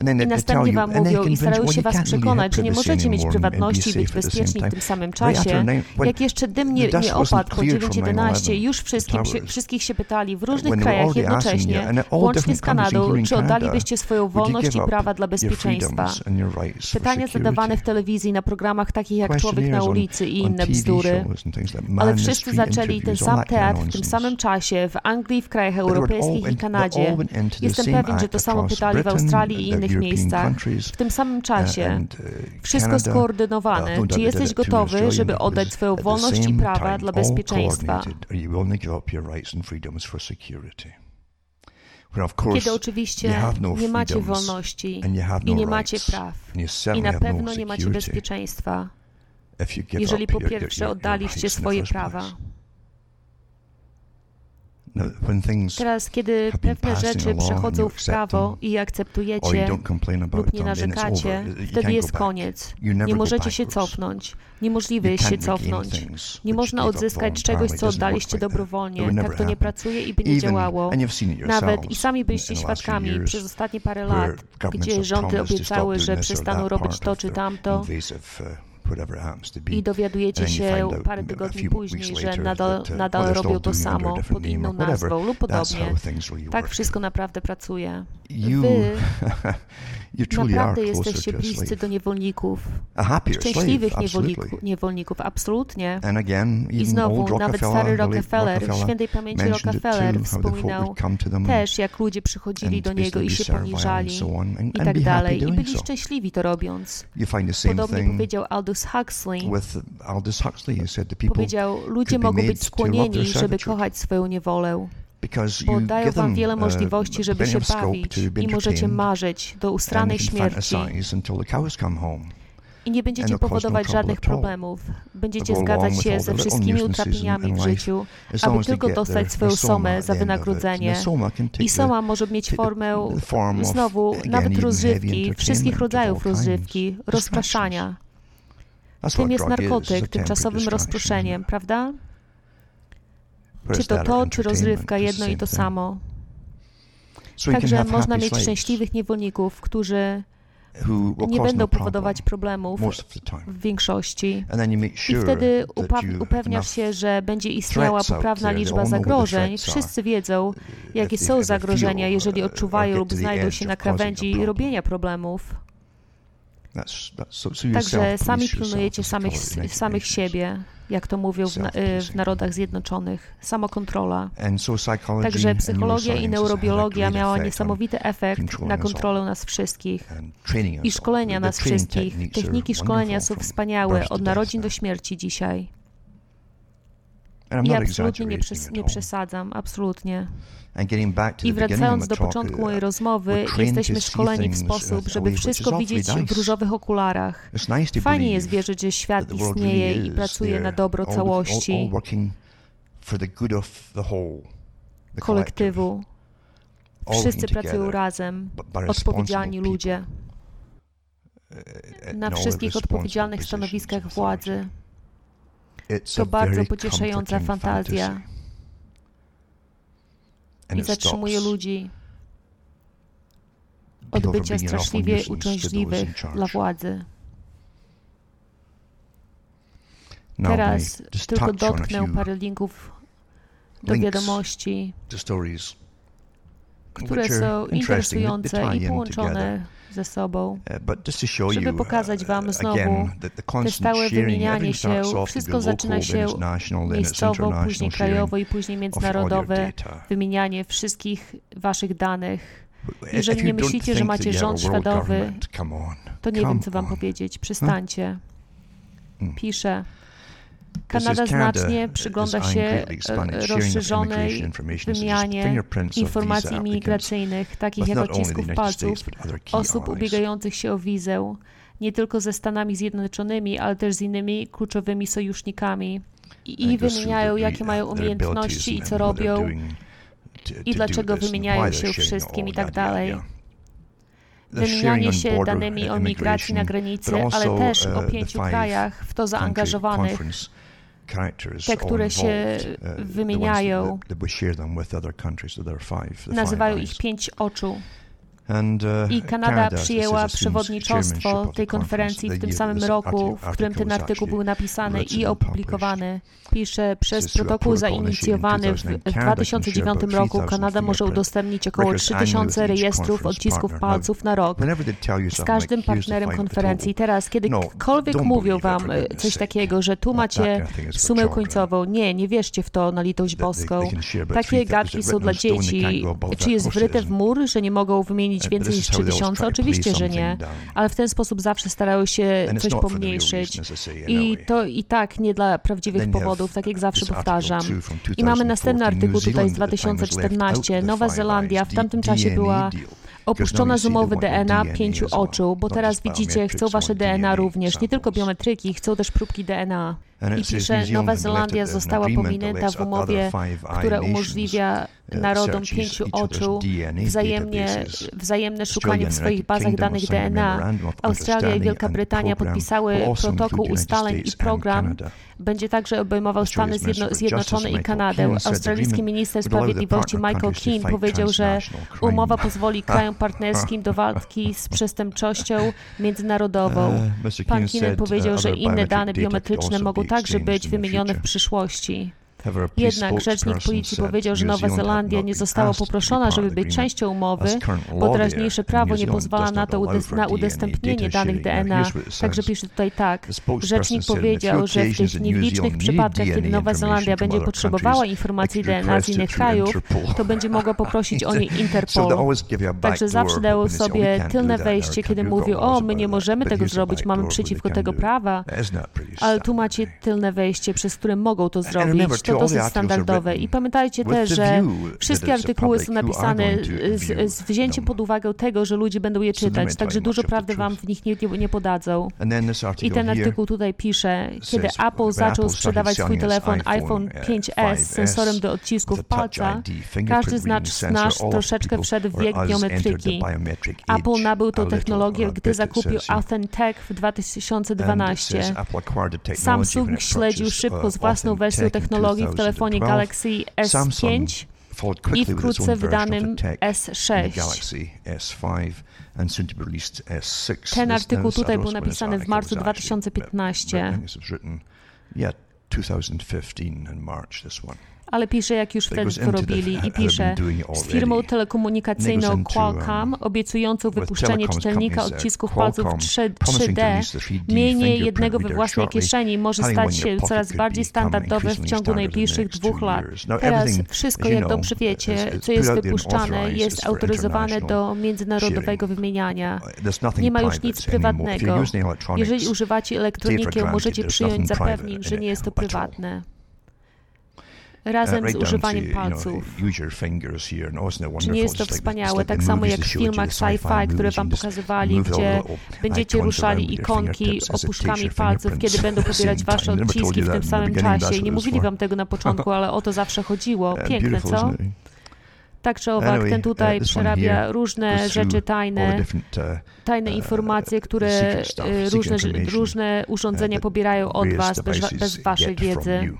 [SPEAKER 1] I następnie wam mówią i starają się was przekonać, że nie możecie mieć prywatności i być bezpieczni w tym samym czasie. Jak jeszcze dym nie, nie opadł po 9.11, już wszystkim się, wszystkich się pytali w różnych krajach jednocześnie, łącznie z Kanadą, czy oddalibyście swoją wolność i prawa dla bezpieczeństwa. Pytania zadawane w telewizji na programach takich jak Człowiek na ulicy i inne bzdury. Ale wszyscy zaczęli ten sam teatr w tym samym czasie w Anglii, w krajach europejskich i Kanadzie. Jestem pewien, że to samo pytali w Australii i innych miejscach w tym samym czasie. Uh, Wszystko skoordynowane. Czy jesteś gotowy, żeby oddać swoją wolność i prawa dla bezpieczeństwa? Kiedy oczywiście no nie macie wolności i nie no macie praw i na no pewno nie macie bezpieczeństwa, jeżeli po pierwsze oddaliście swoje prawa. No, Teraz, kiedy pewne rzeczy przechodzą w prawo i akceptujecie lub nie narzekacie, wtedy jest koniec. Nie możecie się cofnąć. Niemożliwe jest się cofnąć. Nie można odzyskać czegoś, co oddaliście dobrowolnie. Tak to nie pracuje i by nie działało. Nawet i sami byliście świadkami przez ostatnie parę lat, gdzie rządy obiecały, że przestaną robić to czy tamto, i dowiadujecie się parę tygodni później, że nadal, nadal robią to samo pod inną nazwą lub podobnie. Tak wszystko naprawdę pracuje. Wy naprawdę jesteście bliscy do niewolników, szczęśliwych niewolników, niewolników, absolutnie. I znowu, nawet stary Rockefeller, w świętej pamięci Rockefeller wspominał też, jak ludzie przychodzili do niego i się poniżali i tak dalej. I byli szczęśliwi to robiąc. Podobnie powiedział Aldous Huxley. Powiedział, ludzie mogą być skłonieni, żeby kochać swoją niewolę bo dają wam wiele uh, możliwości, żeby się bawić i możecie marzyć do ustranej śmierci i nie będziecie no powodować żadnych problemów. Będziecie zgadzać się ze wszystkimi utrapieniami w życiu, aby tylko dostać swoją somę za wynagrodzenie. I soma może mieć formę znowu nawet rozrywki, wszystkich rodzajów rozrywki, rozpraszania. Tym jest narkotyk, tymczasowym rozproszeniem, prawda? Czy to to, czy rozrywka, jedno i to samo. Także można mieć szczęśliwych niewolników, którzy nie będą no powodować problemów w większości. I wtedy upewniasz się, że będzie istniała poprawna liczba zagrożeń. Wszyscy wiedzą, jakie są zagrożenia, jeżeli odczuwają lub znajdą się na krawędzi robienia problemów. Także sami pilnujecie samych, samych siebie, jak to mówią w, w Narodach Zjednoczonych. Samokontrola. Także psychologia i neurobiologia miała niesamowity efekt na kontrolę nas wszystkich i szkolenia nas wszystkich. Techniki szkolenia są wspaniałe od narodzin do śmierci dzisiaj. I absolutnie nie, przes nie przesadzam, absolutnie. I wracając do początku mojej rozmowy, jesteśmy szkoleni w sposób, żeby wszystko widzieć w różowych okularach. Fajnie jest wierzyć, że świat istnieje i pracuje na dobro całości, kolektywu. Wszyscy pracują razem, odpowiedzialni ludzie, uh, na wszystkich odpowiedzialnych stanowiskach władzy. To bardzo pocieszająca fantazja. i zatrzymuje ludzi od bycia straszliwie uciążliwych dla władzy. Teraz tylko dotknę parę linków do wiadomości, które są interesujące i połączone ze sobą, uh, żeby pokazać Wam uh, znowu te stałe wymienianie się. Wszystko zaczyna się miejscowo, później krajowo i później międzynarodowe, wymienianie wszystkich Waszych danych. Jeżeli nie myślicie, że macie rząd światowy, to nie wiem, co Wam powiedzieć. Przestańcie. Hmm. Piszę. Kanada znacznie przygląda się e, rozszerzonej wymianie informacji imigracyjnych, takich jak odcisków palców osób ubiegających się o wizę, nie tylko ze Stanami Zjednoczonymi, ale też z innymi kluczowymi sojusznikami. I wymieniają, jakie mają umiejętności i co robią, i dlaczego wymieniają się wszystkim i tak dalej. wymienianie się danymi o migracji na granicy, ale też o uh, pięciu krajach w to zaangażowanych, te, które się uh, wymieniają, nazywają ich pięć oczu. Uh, I Kanada przyjęła przewodnicząstwo tej konferencji w tym samym roku, w którym ten artykuł był napisany i opublikowany. Pisze, przez protokół zainicjowany w 2009 roku Kanada może udostępnić około 3000 rejestrów odcisków palców na rok z każdym partnerem konferencji. Teraz, kiedykolwiek no, mówią wam coś takiego, że tu macie sumę końcową, nie, nie wierzcie w to na litość boską. Takie gadki są dla dzieci. Czy jest wryte w mur, że nie mogą wymienić zrobić więcej niż 3000? Oczywiście, że nie, ale w ten sposób zawsze starały się coś pomniejszyć. I to i tak nie dla prawdziwych powodów, tak jak zawsze powtarzam. I mamy następny artykuł tutaj z 2014. Nowa Zelandia w tamtym czasie była opuszczona z umowy DNA pięciu oczu, bo teraz widzicie, chcą wasze DNA również, nie tylko biometryki, chcą też próbki DNA. I pisze, Nowa Zelandia została pominięta w umowie, która umożliwia uh, narodom pięciu oczu wzajemnie, wzajemne szukanie w swoich bazach danych DNA. Australia i Wielka Brytania podpisały protokół ustaleń i program będzie także obejmował Stany Zjedno Zjednoczone i Kanadę. Australijski minister sprawiedliwości Michael Keane powiedział, że umowa pozwoli krajom partnerskim do walki z przestępczością międzynarodową. Uh, Pan Keane powiedział, że inne dane biometryczne mogą także być wymienione w przyszłości. Jednak rzecznik policji powiedział, że Nowa Zelandia nie została poproszona, żeby być częścią umowy, bo teraźniejsze prawo nie pozwala na to na udostępnienie danych DNA. Także pisze tutaj tak. Rzecznik powiedział, że w tych nielicznych przypadkach, kiedy Nowa Zelandia będzie potrzebowała informacji DNA z innych krajów, to będzie mogła poprosić o nie Interpol. Także zawsze dało sobie tylne wejście, kiedy mówił, o, my nie możemy tego zrobić, mamy przeciwko tego prawa, ale tu macie tylne wejście, przez które mogą to zrobić to dosyć standardowe. I pamiętajcie też, że wszystkie artykuły są napisane z, z wzięciem pod uwagę tego, że ludzie będą je czytać, także dużo prawdy wam w nich nie, nie podadzą. I ten artykuł tutaj pisze, kiedy Apple zaczął sprzedawać swój telefon iPhone 5S z sensorem do odcisków palca, każdy z nas, troszeczkę wszedł w wiek biometryki. Apple nabył tę technologię, gdy zakupił Authentech w 2012. Samsung śledził szybko z własną wersją technologii technologii w telefonie Galaxy S5 i wkrótce wydanym S6. Ten artykuł tutaj był napisany w marcu 2015 ale pisze, jak już wtedy to robili i pisze z firmą telekomunikacyjną Qualcomm obiecującą wypuszczenie czytelnika odcisków palców 3, 3D, mienie jednego we własnej kieszeni może stać się coraz bardziej standardowe w ciągu najbliższych dwóch lat. Teraz wszystko, jak dobrze wiecie, co jest wypuszczane, jest autoryzowane do międzynarodowego wymieniania. Nie ma już nic prywatnego. Jeżeli używacie elektroniki, możecie przyjąć zapewnień, że nie jest to prywatne razem uh, z używaniem palców. Czy nie jest to wspaniałe? Tak samo jak w filmach sci-fi, które wam pokazywali, gdzie będziecie ruszali ikonki opuszkami palców, kiedy będą pobierać wasze odciski w tym samym czasie. I nie mówili wam tego na początku, ale o to zawsze chodziło. Piękne, co? Tak czy owak, ten tutaj przerabia różne rzeczy tajne, uh, tajne informacje, które y, różne, różne urządzenia uh, pobierają od was bez, bez waszej wiedzy.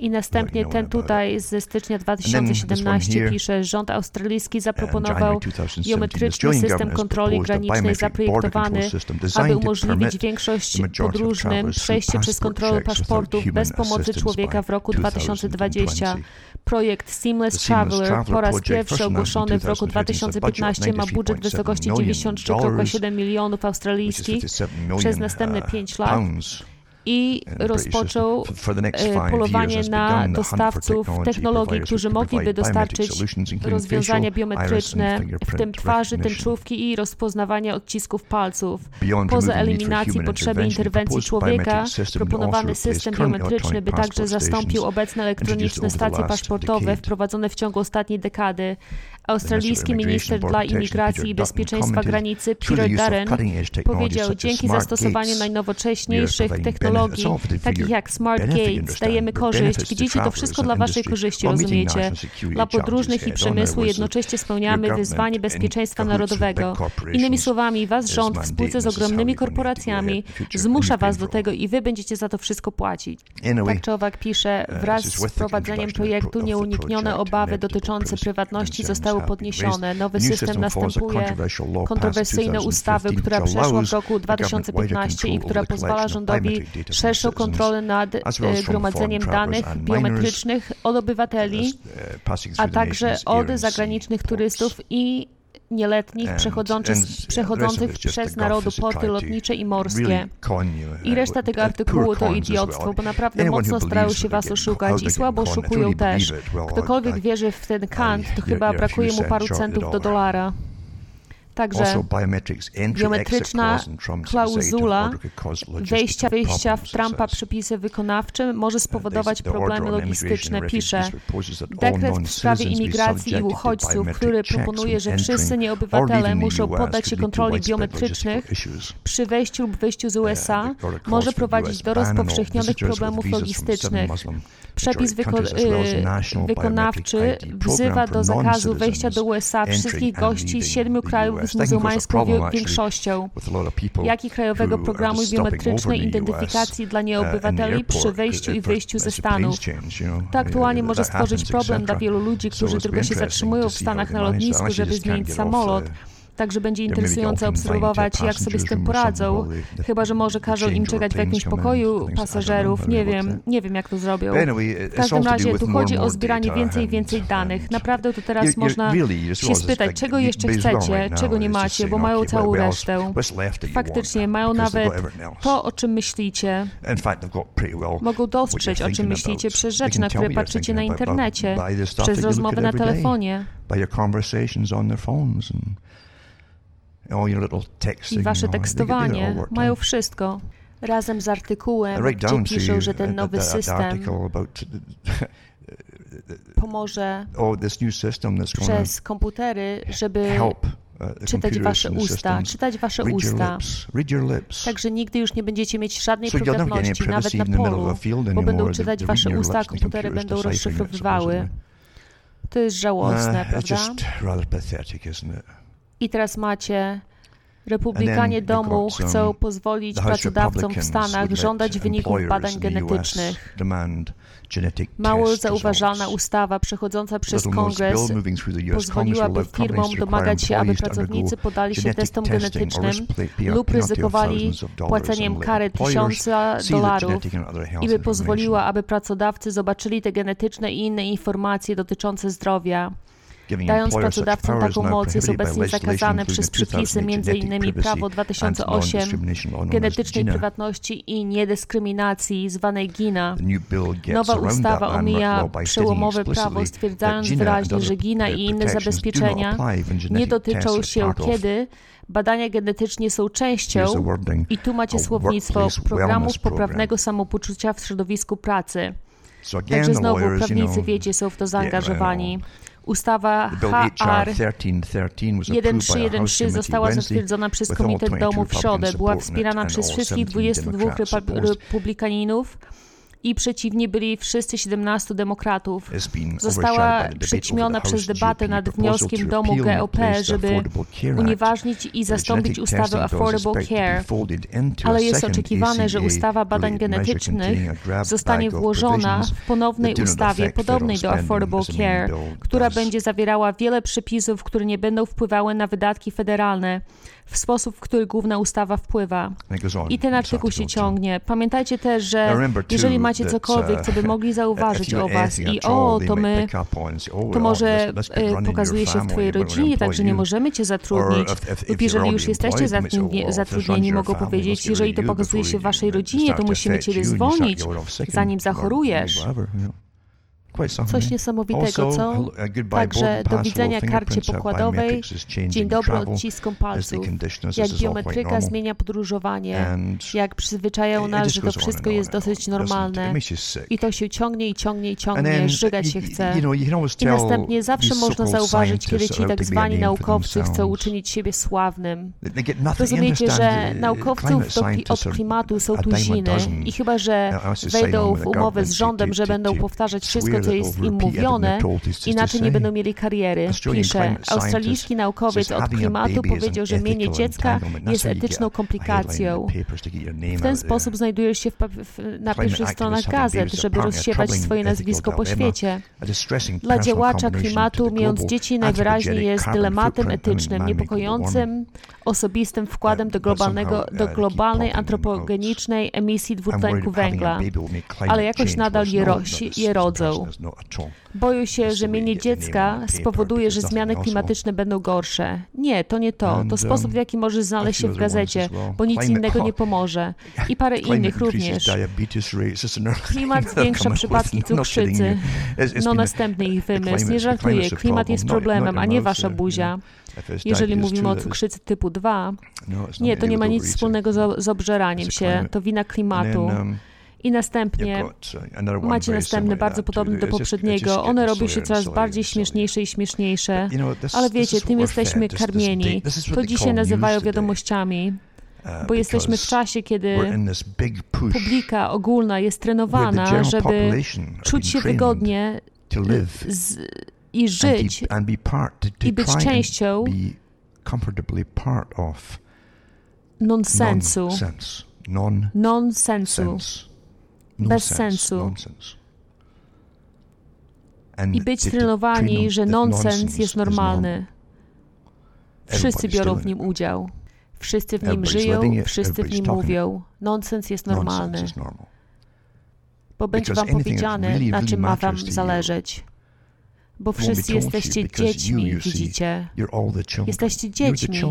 [SPEAKER 1] I następnie ten tutaj ze stycznia 2017 pisze, rząd australijski zaproponował biometryczny system kontroli granicznej zaprojektowany, aby umożliwić większość podróżnym przejście przez kontrolę paszportów bez pomocy człowieka w roku 2020. Projekt Seamless Traveler po raz pierwszy ogłoszony w roku 2015 ma budżet w wysokości 93,7 milionów australijskich. przez następne 5 lat i rozpoczął e, polowanie na dostawców technologii, którzy mogliby dostarczyć rozwiązania biometryczne, w tym twarzy, tęczówki i rozpoznawania odcisków palców. Poza eliminacji potrzeby interwencji człowieka, proponowany system biometryczny by także zastąpił obecne elektroniczne stacje paszportowe wprowadzone w ciągu ostatniej dekady. Australijski minister dla imigracji i bezpieczeństwa granicy Peter Darren powiedział, dzięki zastosowaniu najnowocześniejszych technologii, takich jak Smart Gates, dajemy korzyść. Widzicie, to wszystko dla waszej korzyści, rozumiecie? Dla podróżnych i przemysłu jednocześnie spełniamy wyzwanie bezpieczeństwa narodowego. Innymi słowami, wasz rząd w spółce z ogromnymi korporacjami zmusza was do tego i wy będziecie za to wszystko płacić. Tak czy owak pisze, uh, wraz z wprowadzeniem projektu nieuniknione obawy dotyczące prywatności zostały podniesione. Nowy system następuje. kontrowersyjne ustawy, która przeszła w roku 2015 i która pozwala rządowi szerszą kontrolę nad e, gromadzeniem danych biometrycznych od obywateli, a także od zagranicznych turystów i nieletnich przechodzących, przechodzących przez narodu porty lotnicze i morskie. I reszta tego artykułu to idiotstwo, bo naprawdę mocno starają się was oszukać i słabo oszukują też. Ktokolwiek wierzy w ten kant, to chyba brakuje mu paru centów do dolara. Także biometryczna klauzula wejścia, wyjścia w Trumpa przepisy wykonawcze może spowodować problemy logistyczne, pisze. Dekret w sprawie imigracji i uchodźców, który proponuje, że wszyscy nieobywatele muszą poddać się kontroli biometrycznych przy wejściu lub wyjściu z USA, może prowadzić do rozpowszechnionych problemów logistycznych. Przepis wyko y, wykonawczy wzywa do zakazu wejścia do USA wszystkich gości z siedmiu krajów z muzułmańską większością, jak i krajowego programu biometrycznej identyfikacji dla nieobywateli przy wejściu i wyjściu ze Stanów. To aktualnie może stworzyć problem dla wielu ludzi, którzy tylko się zatrzymują w Stanach na lotnisku, żeby zmienić samolot. Także będzie interesujące obserwować, jak sobie z tym poradzą. Chyba, że może każą im czekać w jakimś pokoju pasażerów. Nie wiem, nie wiem, jak to zrobią. W każdym razie tu chodzi o zbieranie więcej i więcej danych. Naprawdę to teraz można się spytać, czego jeszcze chcecie, czego nie macie, bo mają całą resztę. Faktycznie, mają nawet to, o czym myślicie. Mogą dostrzec, o czym myślicie przez rzeczy, na które patrzycie na internecie, przez rozmowy na telefonie. I wasze tekstowanie mają wszystko. Razem z artykułem, gdzie piszą, że ten nowy system pomoże przez komputery, żeby uh, czytać wasze usta, czytać wasze usta. Także nigdy już nie będziecie mieć żadnej prywatności, nawet na polu, bo będą czytać wasze usta, a komputery będą rozszyfrowywały. To jest żałosne, prawda? I teraz macie Republikanie domu chcą pozwolić pracodawcom w Stanach żądać wyników badań genetycznych. Mało zauważalna ustawa przechodząca przez Kongres pozwoliłaby firmom domagać się, aby pracownicy podali się testom genetycznym lub ryzykowali płaceniem kary tysiąca dolarów i by pozwoliła, aby pracodawcy zobaczyli te genetyczne i inne informacje dotyczące zdrowia. Dając pracodawcom taką moc jest obecnie zakazane przez przepisy m.in. prawo 2008 genetycznej prywatności i niedyskryminacji zwanej GINA. Nowa ustawa omija przełomowe prawo stwierdzając wyraźnie, że GINA i inne zabezpieczenia nie dotyczą się kiedy badania genetycznie są częścią i tu macie słownictwo programów poprawnego samopoczucia w środowisku pracy. Także znowu prawnicy wiecie, są w to zaangażowani. Ustawa HR 1313 została zatwierdzona przez Komitet Domu w środę. Była wspierana przez wszystkich 22 republikaninów i przeciwni byli wszyscy 17 demokratów. Została przyćmiona przez debatę nad wnioskiem domu GOP, żeby unieważnić i zastąpić ustawę Affordable Care, ale jest oczekiwane, że ustawa badań genetycznych zostanie włożona w ponownej ustawie podobnej do Affordable Care, która będzie zawierała wiele przepisów, które nie będą wpływały na wydatki federalne w sposób, w który główna ustawa wpływa. I ten artykuł się ciągnie. Pamiętajcie też, że jeżeli macie cokolwiek, co by mogli zauważyć o was i o, to my, to może pokazuje się w twojej rodzinie, także nie możemy cię zatrudnić. Lub jeżeli już jesteście zatrudnieni, mogą powiedzieć, jeżeli to pokazuje się w waszej rodzinie, to musimy cię zwolnić, zanim zachorujesz. Coś niesamowitego, co? Także do widzenia karcie pokładowej. Dzień dobry odciskom palców. Jak biometryka zmienia podróżowanie. Jak przyzwyczajają nas, że to wszystko jest dosyć normalne. I to się ciągnie i ciągnie i ciągnie, żygać się chce. I następnie zawsze można zauważyć, kiedy ci tak zwani naukowcy chcą uczynić siebie sławnym. Rozumiecie, że naukowców od klimatu są tuziny i chyba, że wejdą w umowę z rządem, że będą powtarzać wszystko, co jest im mówione, inaczej nie będą mieli kariery. Pisze, australijski naukowiec od klimatu powiedział, że mienie dziecka jest etyczną komplikacją. W ten sposób znajdujesz się na pierwszych stronach gazet, żeby rozsiewać swoje nazwisko po świecie. Dla działacza klimatu mając dzieci najwyraźniej jest dylematem etycznym, niepokojącym, osobistym wkładem do, globalnego, do globalnej antropogenicznej emisji dwutlenku węgla, ale jakoś nadal je, ro, je rodzą. Boję się, że mienie dziecka spowoduje, że zmiany klimatyczne będą gorsze. Nie, to nie to. To sposób, w jaki możesz znaleźć się w gazecie, bo nic innego nie pomoże. I parę innych również. Klimat zwiększa przypadki cukrzycy. No następny ich wymysł. Nie żartuję, klimat jest problemem, a nie wasza buzia. Jeżeli mówimy o cukrzycy typu 2, nie, to nie ma nic wspólnego z obżeraniem się. To wina klimatu. I następnie macie następny, bardzo podobny do poprzedniego. One robią się coraz bardziej śmieszniejsze i śmieszniejsze. Ale wiecie, tym jesteśmy karmieni. To dzisiaj nazywają wiadomościami uh, bo jesteśmy w czasie, kiedy publika ogólna jest trenowana, żeby czuć się wygodnie z, i żyć i być częścią nonsensu. Nonsensu bez sensu. I być trenowani, że nonsens jest normalny. Wszyscy biorą w nim udział. Wszyscy w nim żyją, wszyscy w nim mówią. Nonsens jest normalny. Bo będzie wam powiedziane, na czym ma wam zależeć bo wszyscy jesteście dziećmi, widzicie. Jesteście dziećmi.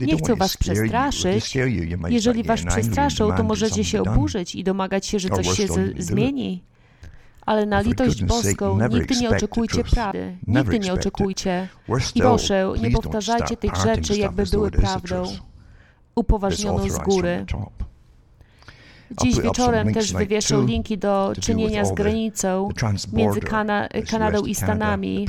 [SPEAKER 1] Nie chcą was przestraszyć. Jeżeli was przestraszą, to możecie się oburzyć i domagać się, że coś się zmieni. Ale na litość boską nigdy nie oczekujcie prawdy. Nigdy nie oczekujcie. I proszę, nie powtarzajcie tych rzeczy, jakby były prawdą, upoważnioną z góry. Dziś wieczorem też wywieszą linki do czynienia z granicą między Kana Kanadą i Stanami,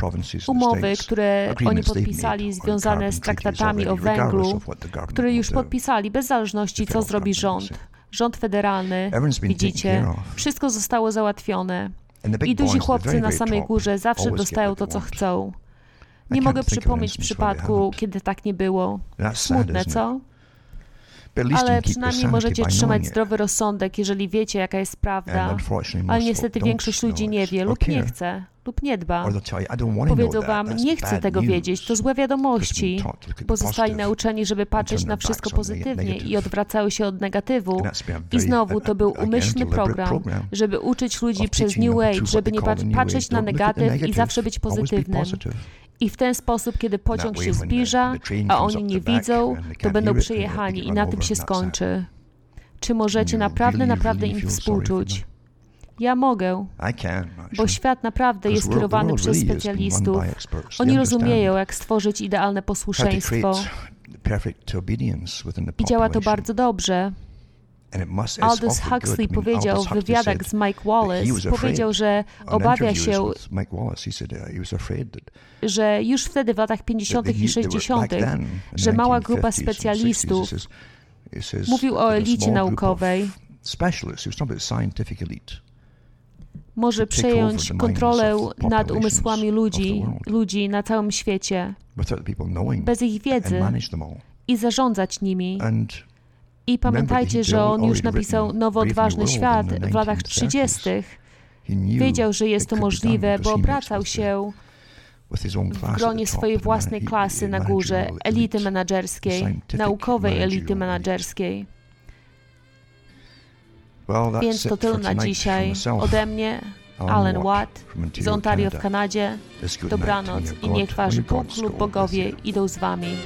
[SPEAKER 1] umowy, które oni podpisali związane z traktatami o węglu, które już podpisali bez zależności, co zrobi rząd. Rząd federalny, widzicie, wszystko zostało załatwione. I duzi chłopcy na samej górze zawsze dostają to, co chcą. Nie mogę przypomnieć przypadku, kiedy tak nie było. Smutne, co? Ale przynajmniej możecie trzymać zdrowy rozsądek, jeżeli wiecie, jaka jest prawda. Ale niestety większość ludzi nie wie lub nie chce lub nie dba. Powiedzą wam, nie chcę tego wiedzieć, to złe wiadomości. Pozostali nauczeni, żeby patrzeć na wszystko pozytywnie i odwracały się od negatywu. I znowu to był umyślny program, żeby uczyć ludzi przez New Age, żeby nie patrzeć na negatyw i zawsze być pozytywnym. I w ten sposób, kiedy pociąg się zbliża, a oni nie widzą, to będą przejechani i na tym się skończy. Czy możecie naprawdę, naprawdę im współczuć? Ja mogę, bo świat naprawdę jest kierowany przez specjalistów. Oni rozumieją, jak stworzyć idealne posłuszeństwo. I działa to bardzo dobrze. Aldous Huxley powiedział w wywiadach z Mike Wallace, powiedział, że obawia się, uh, że już wtedy w latach 50. i 60., że mała grupa specjalistów mówił o elicie naukowej, może przejąć kontrolę nad umysłami ludzi, ludzi na całym świecie, bez ich wiedzy i zarządzać nimi. I pamiętajcie, że on już napisał Nowo Odważny Świat w latach 30. Wiedział, że jest to możliwe, bo obracał się w gronie swojej własnej klasy na górze, elity menedżerskiej, naukowej elity menedżerskiej. Więc to tyle na dzisiaj. Ode mnie, Alan Watt z Ontario w Kanadzie. Dobranoc i niech Wasz Bóg lub bogowie idą z Wami.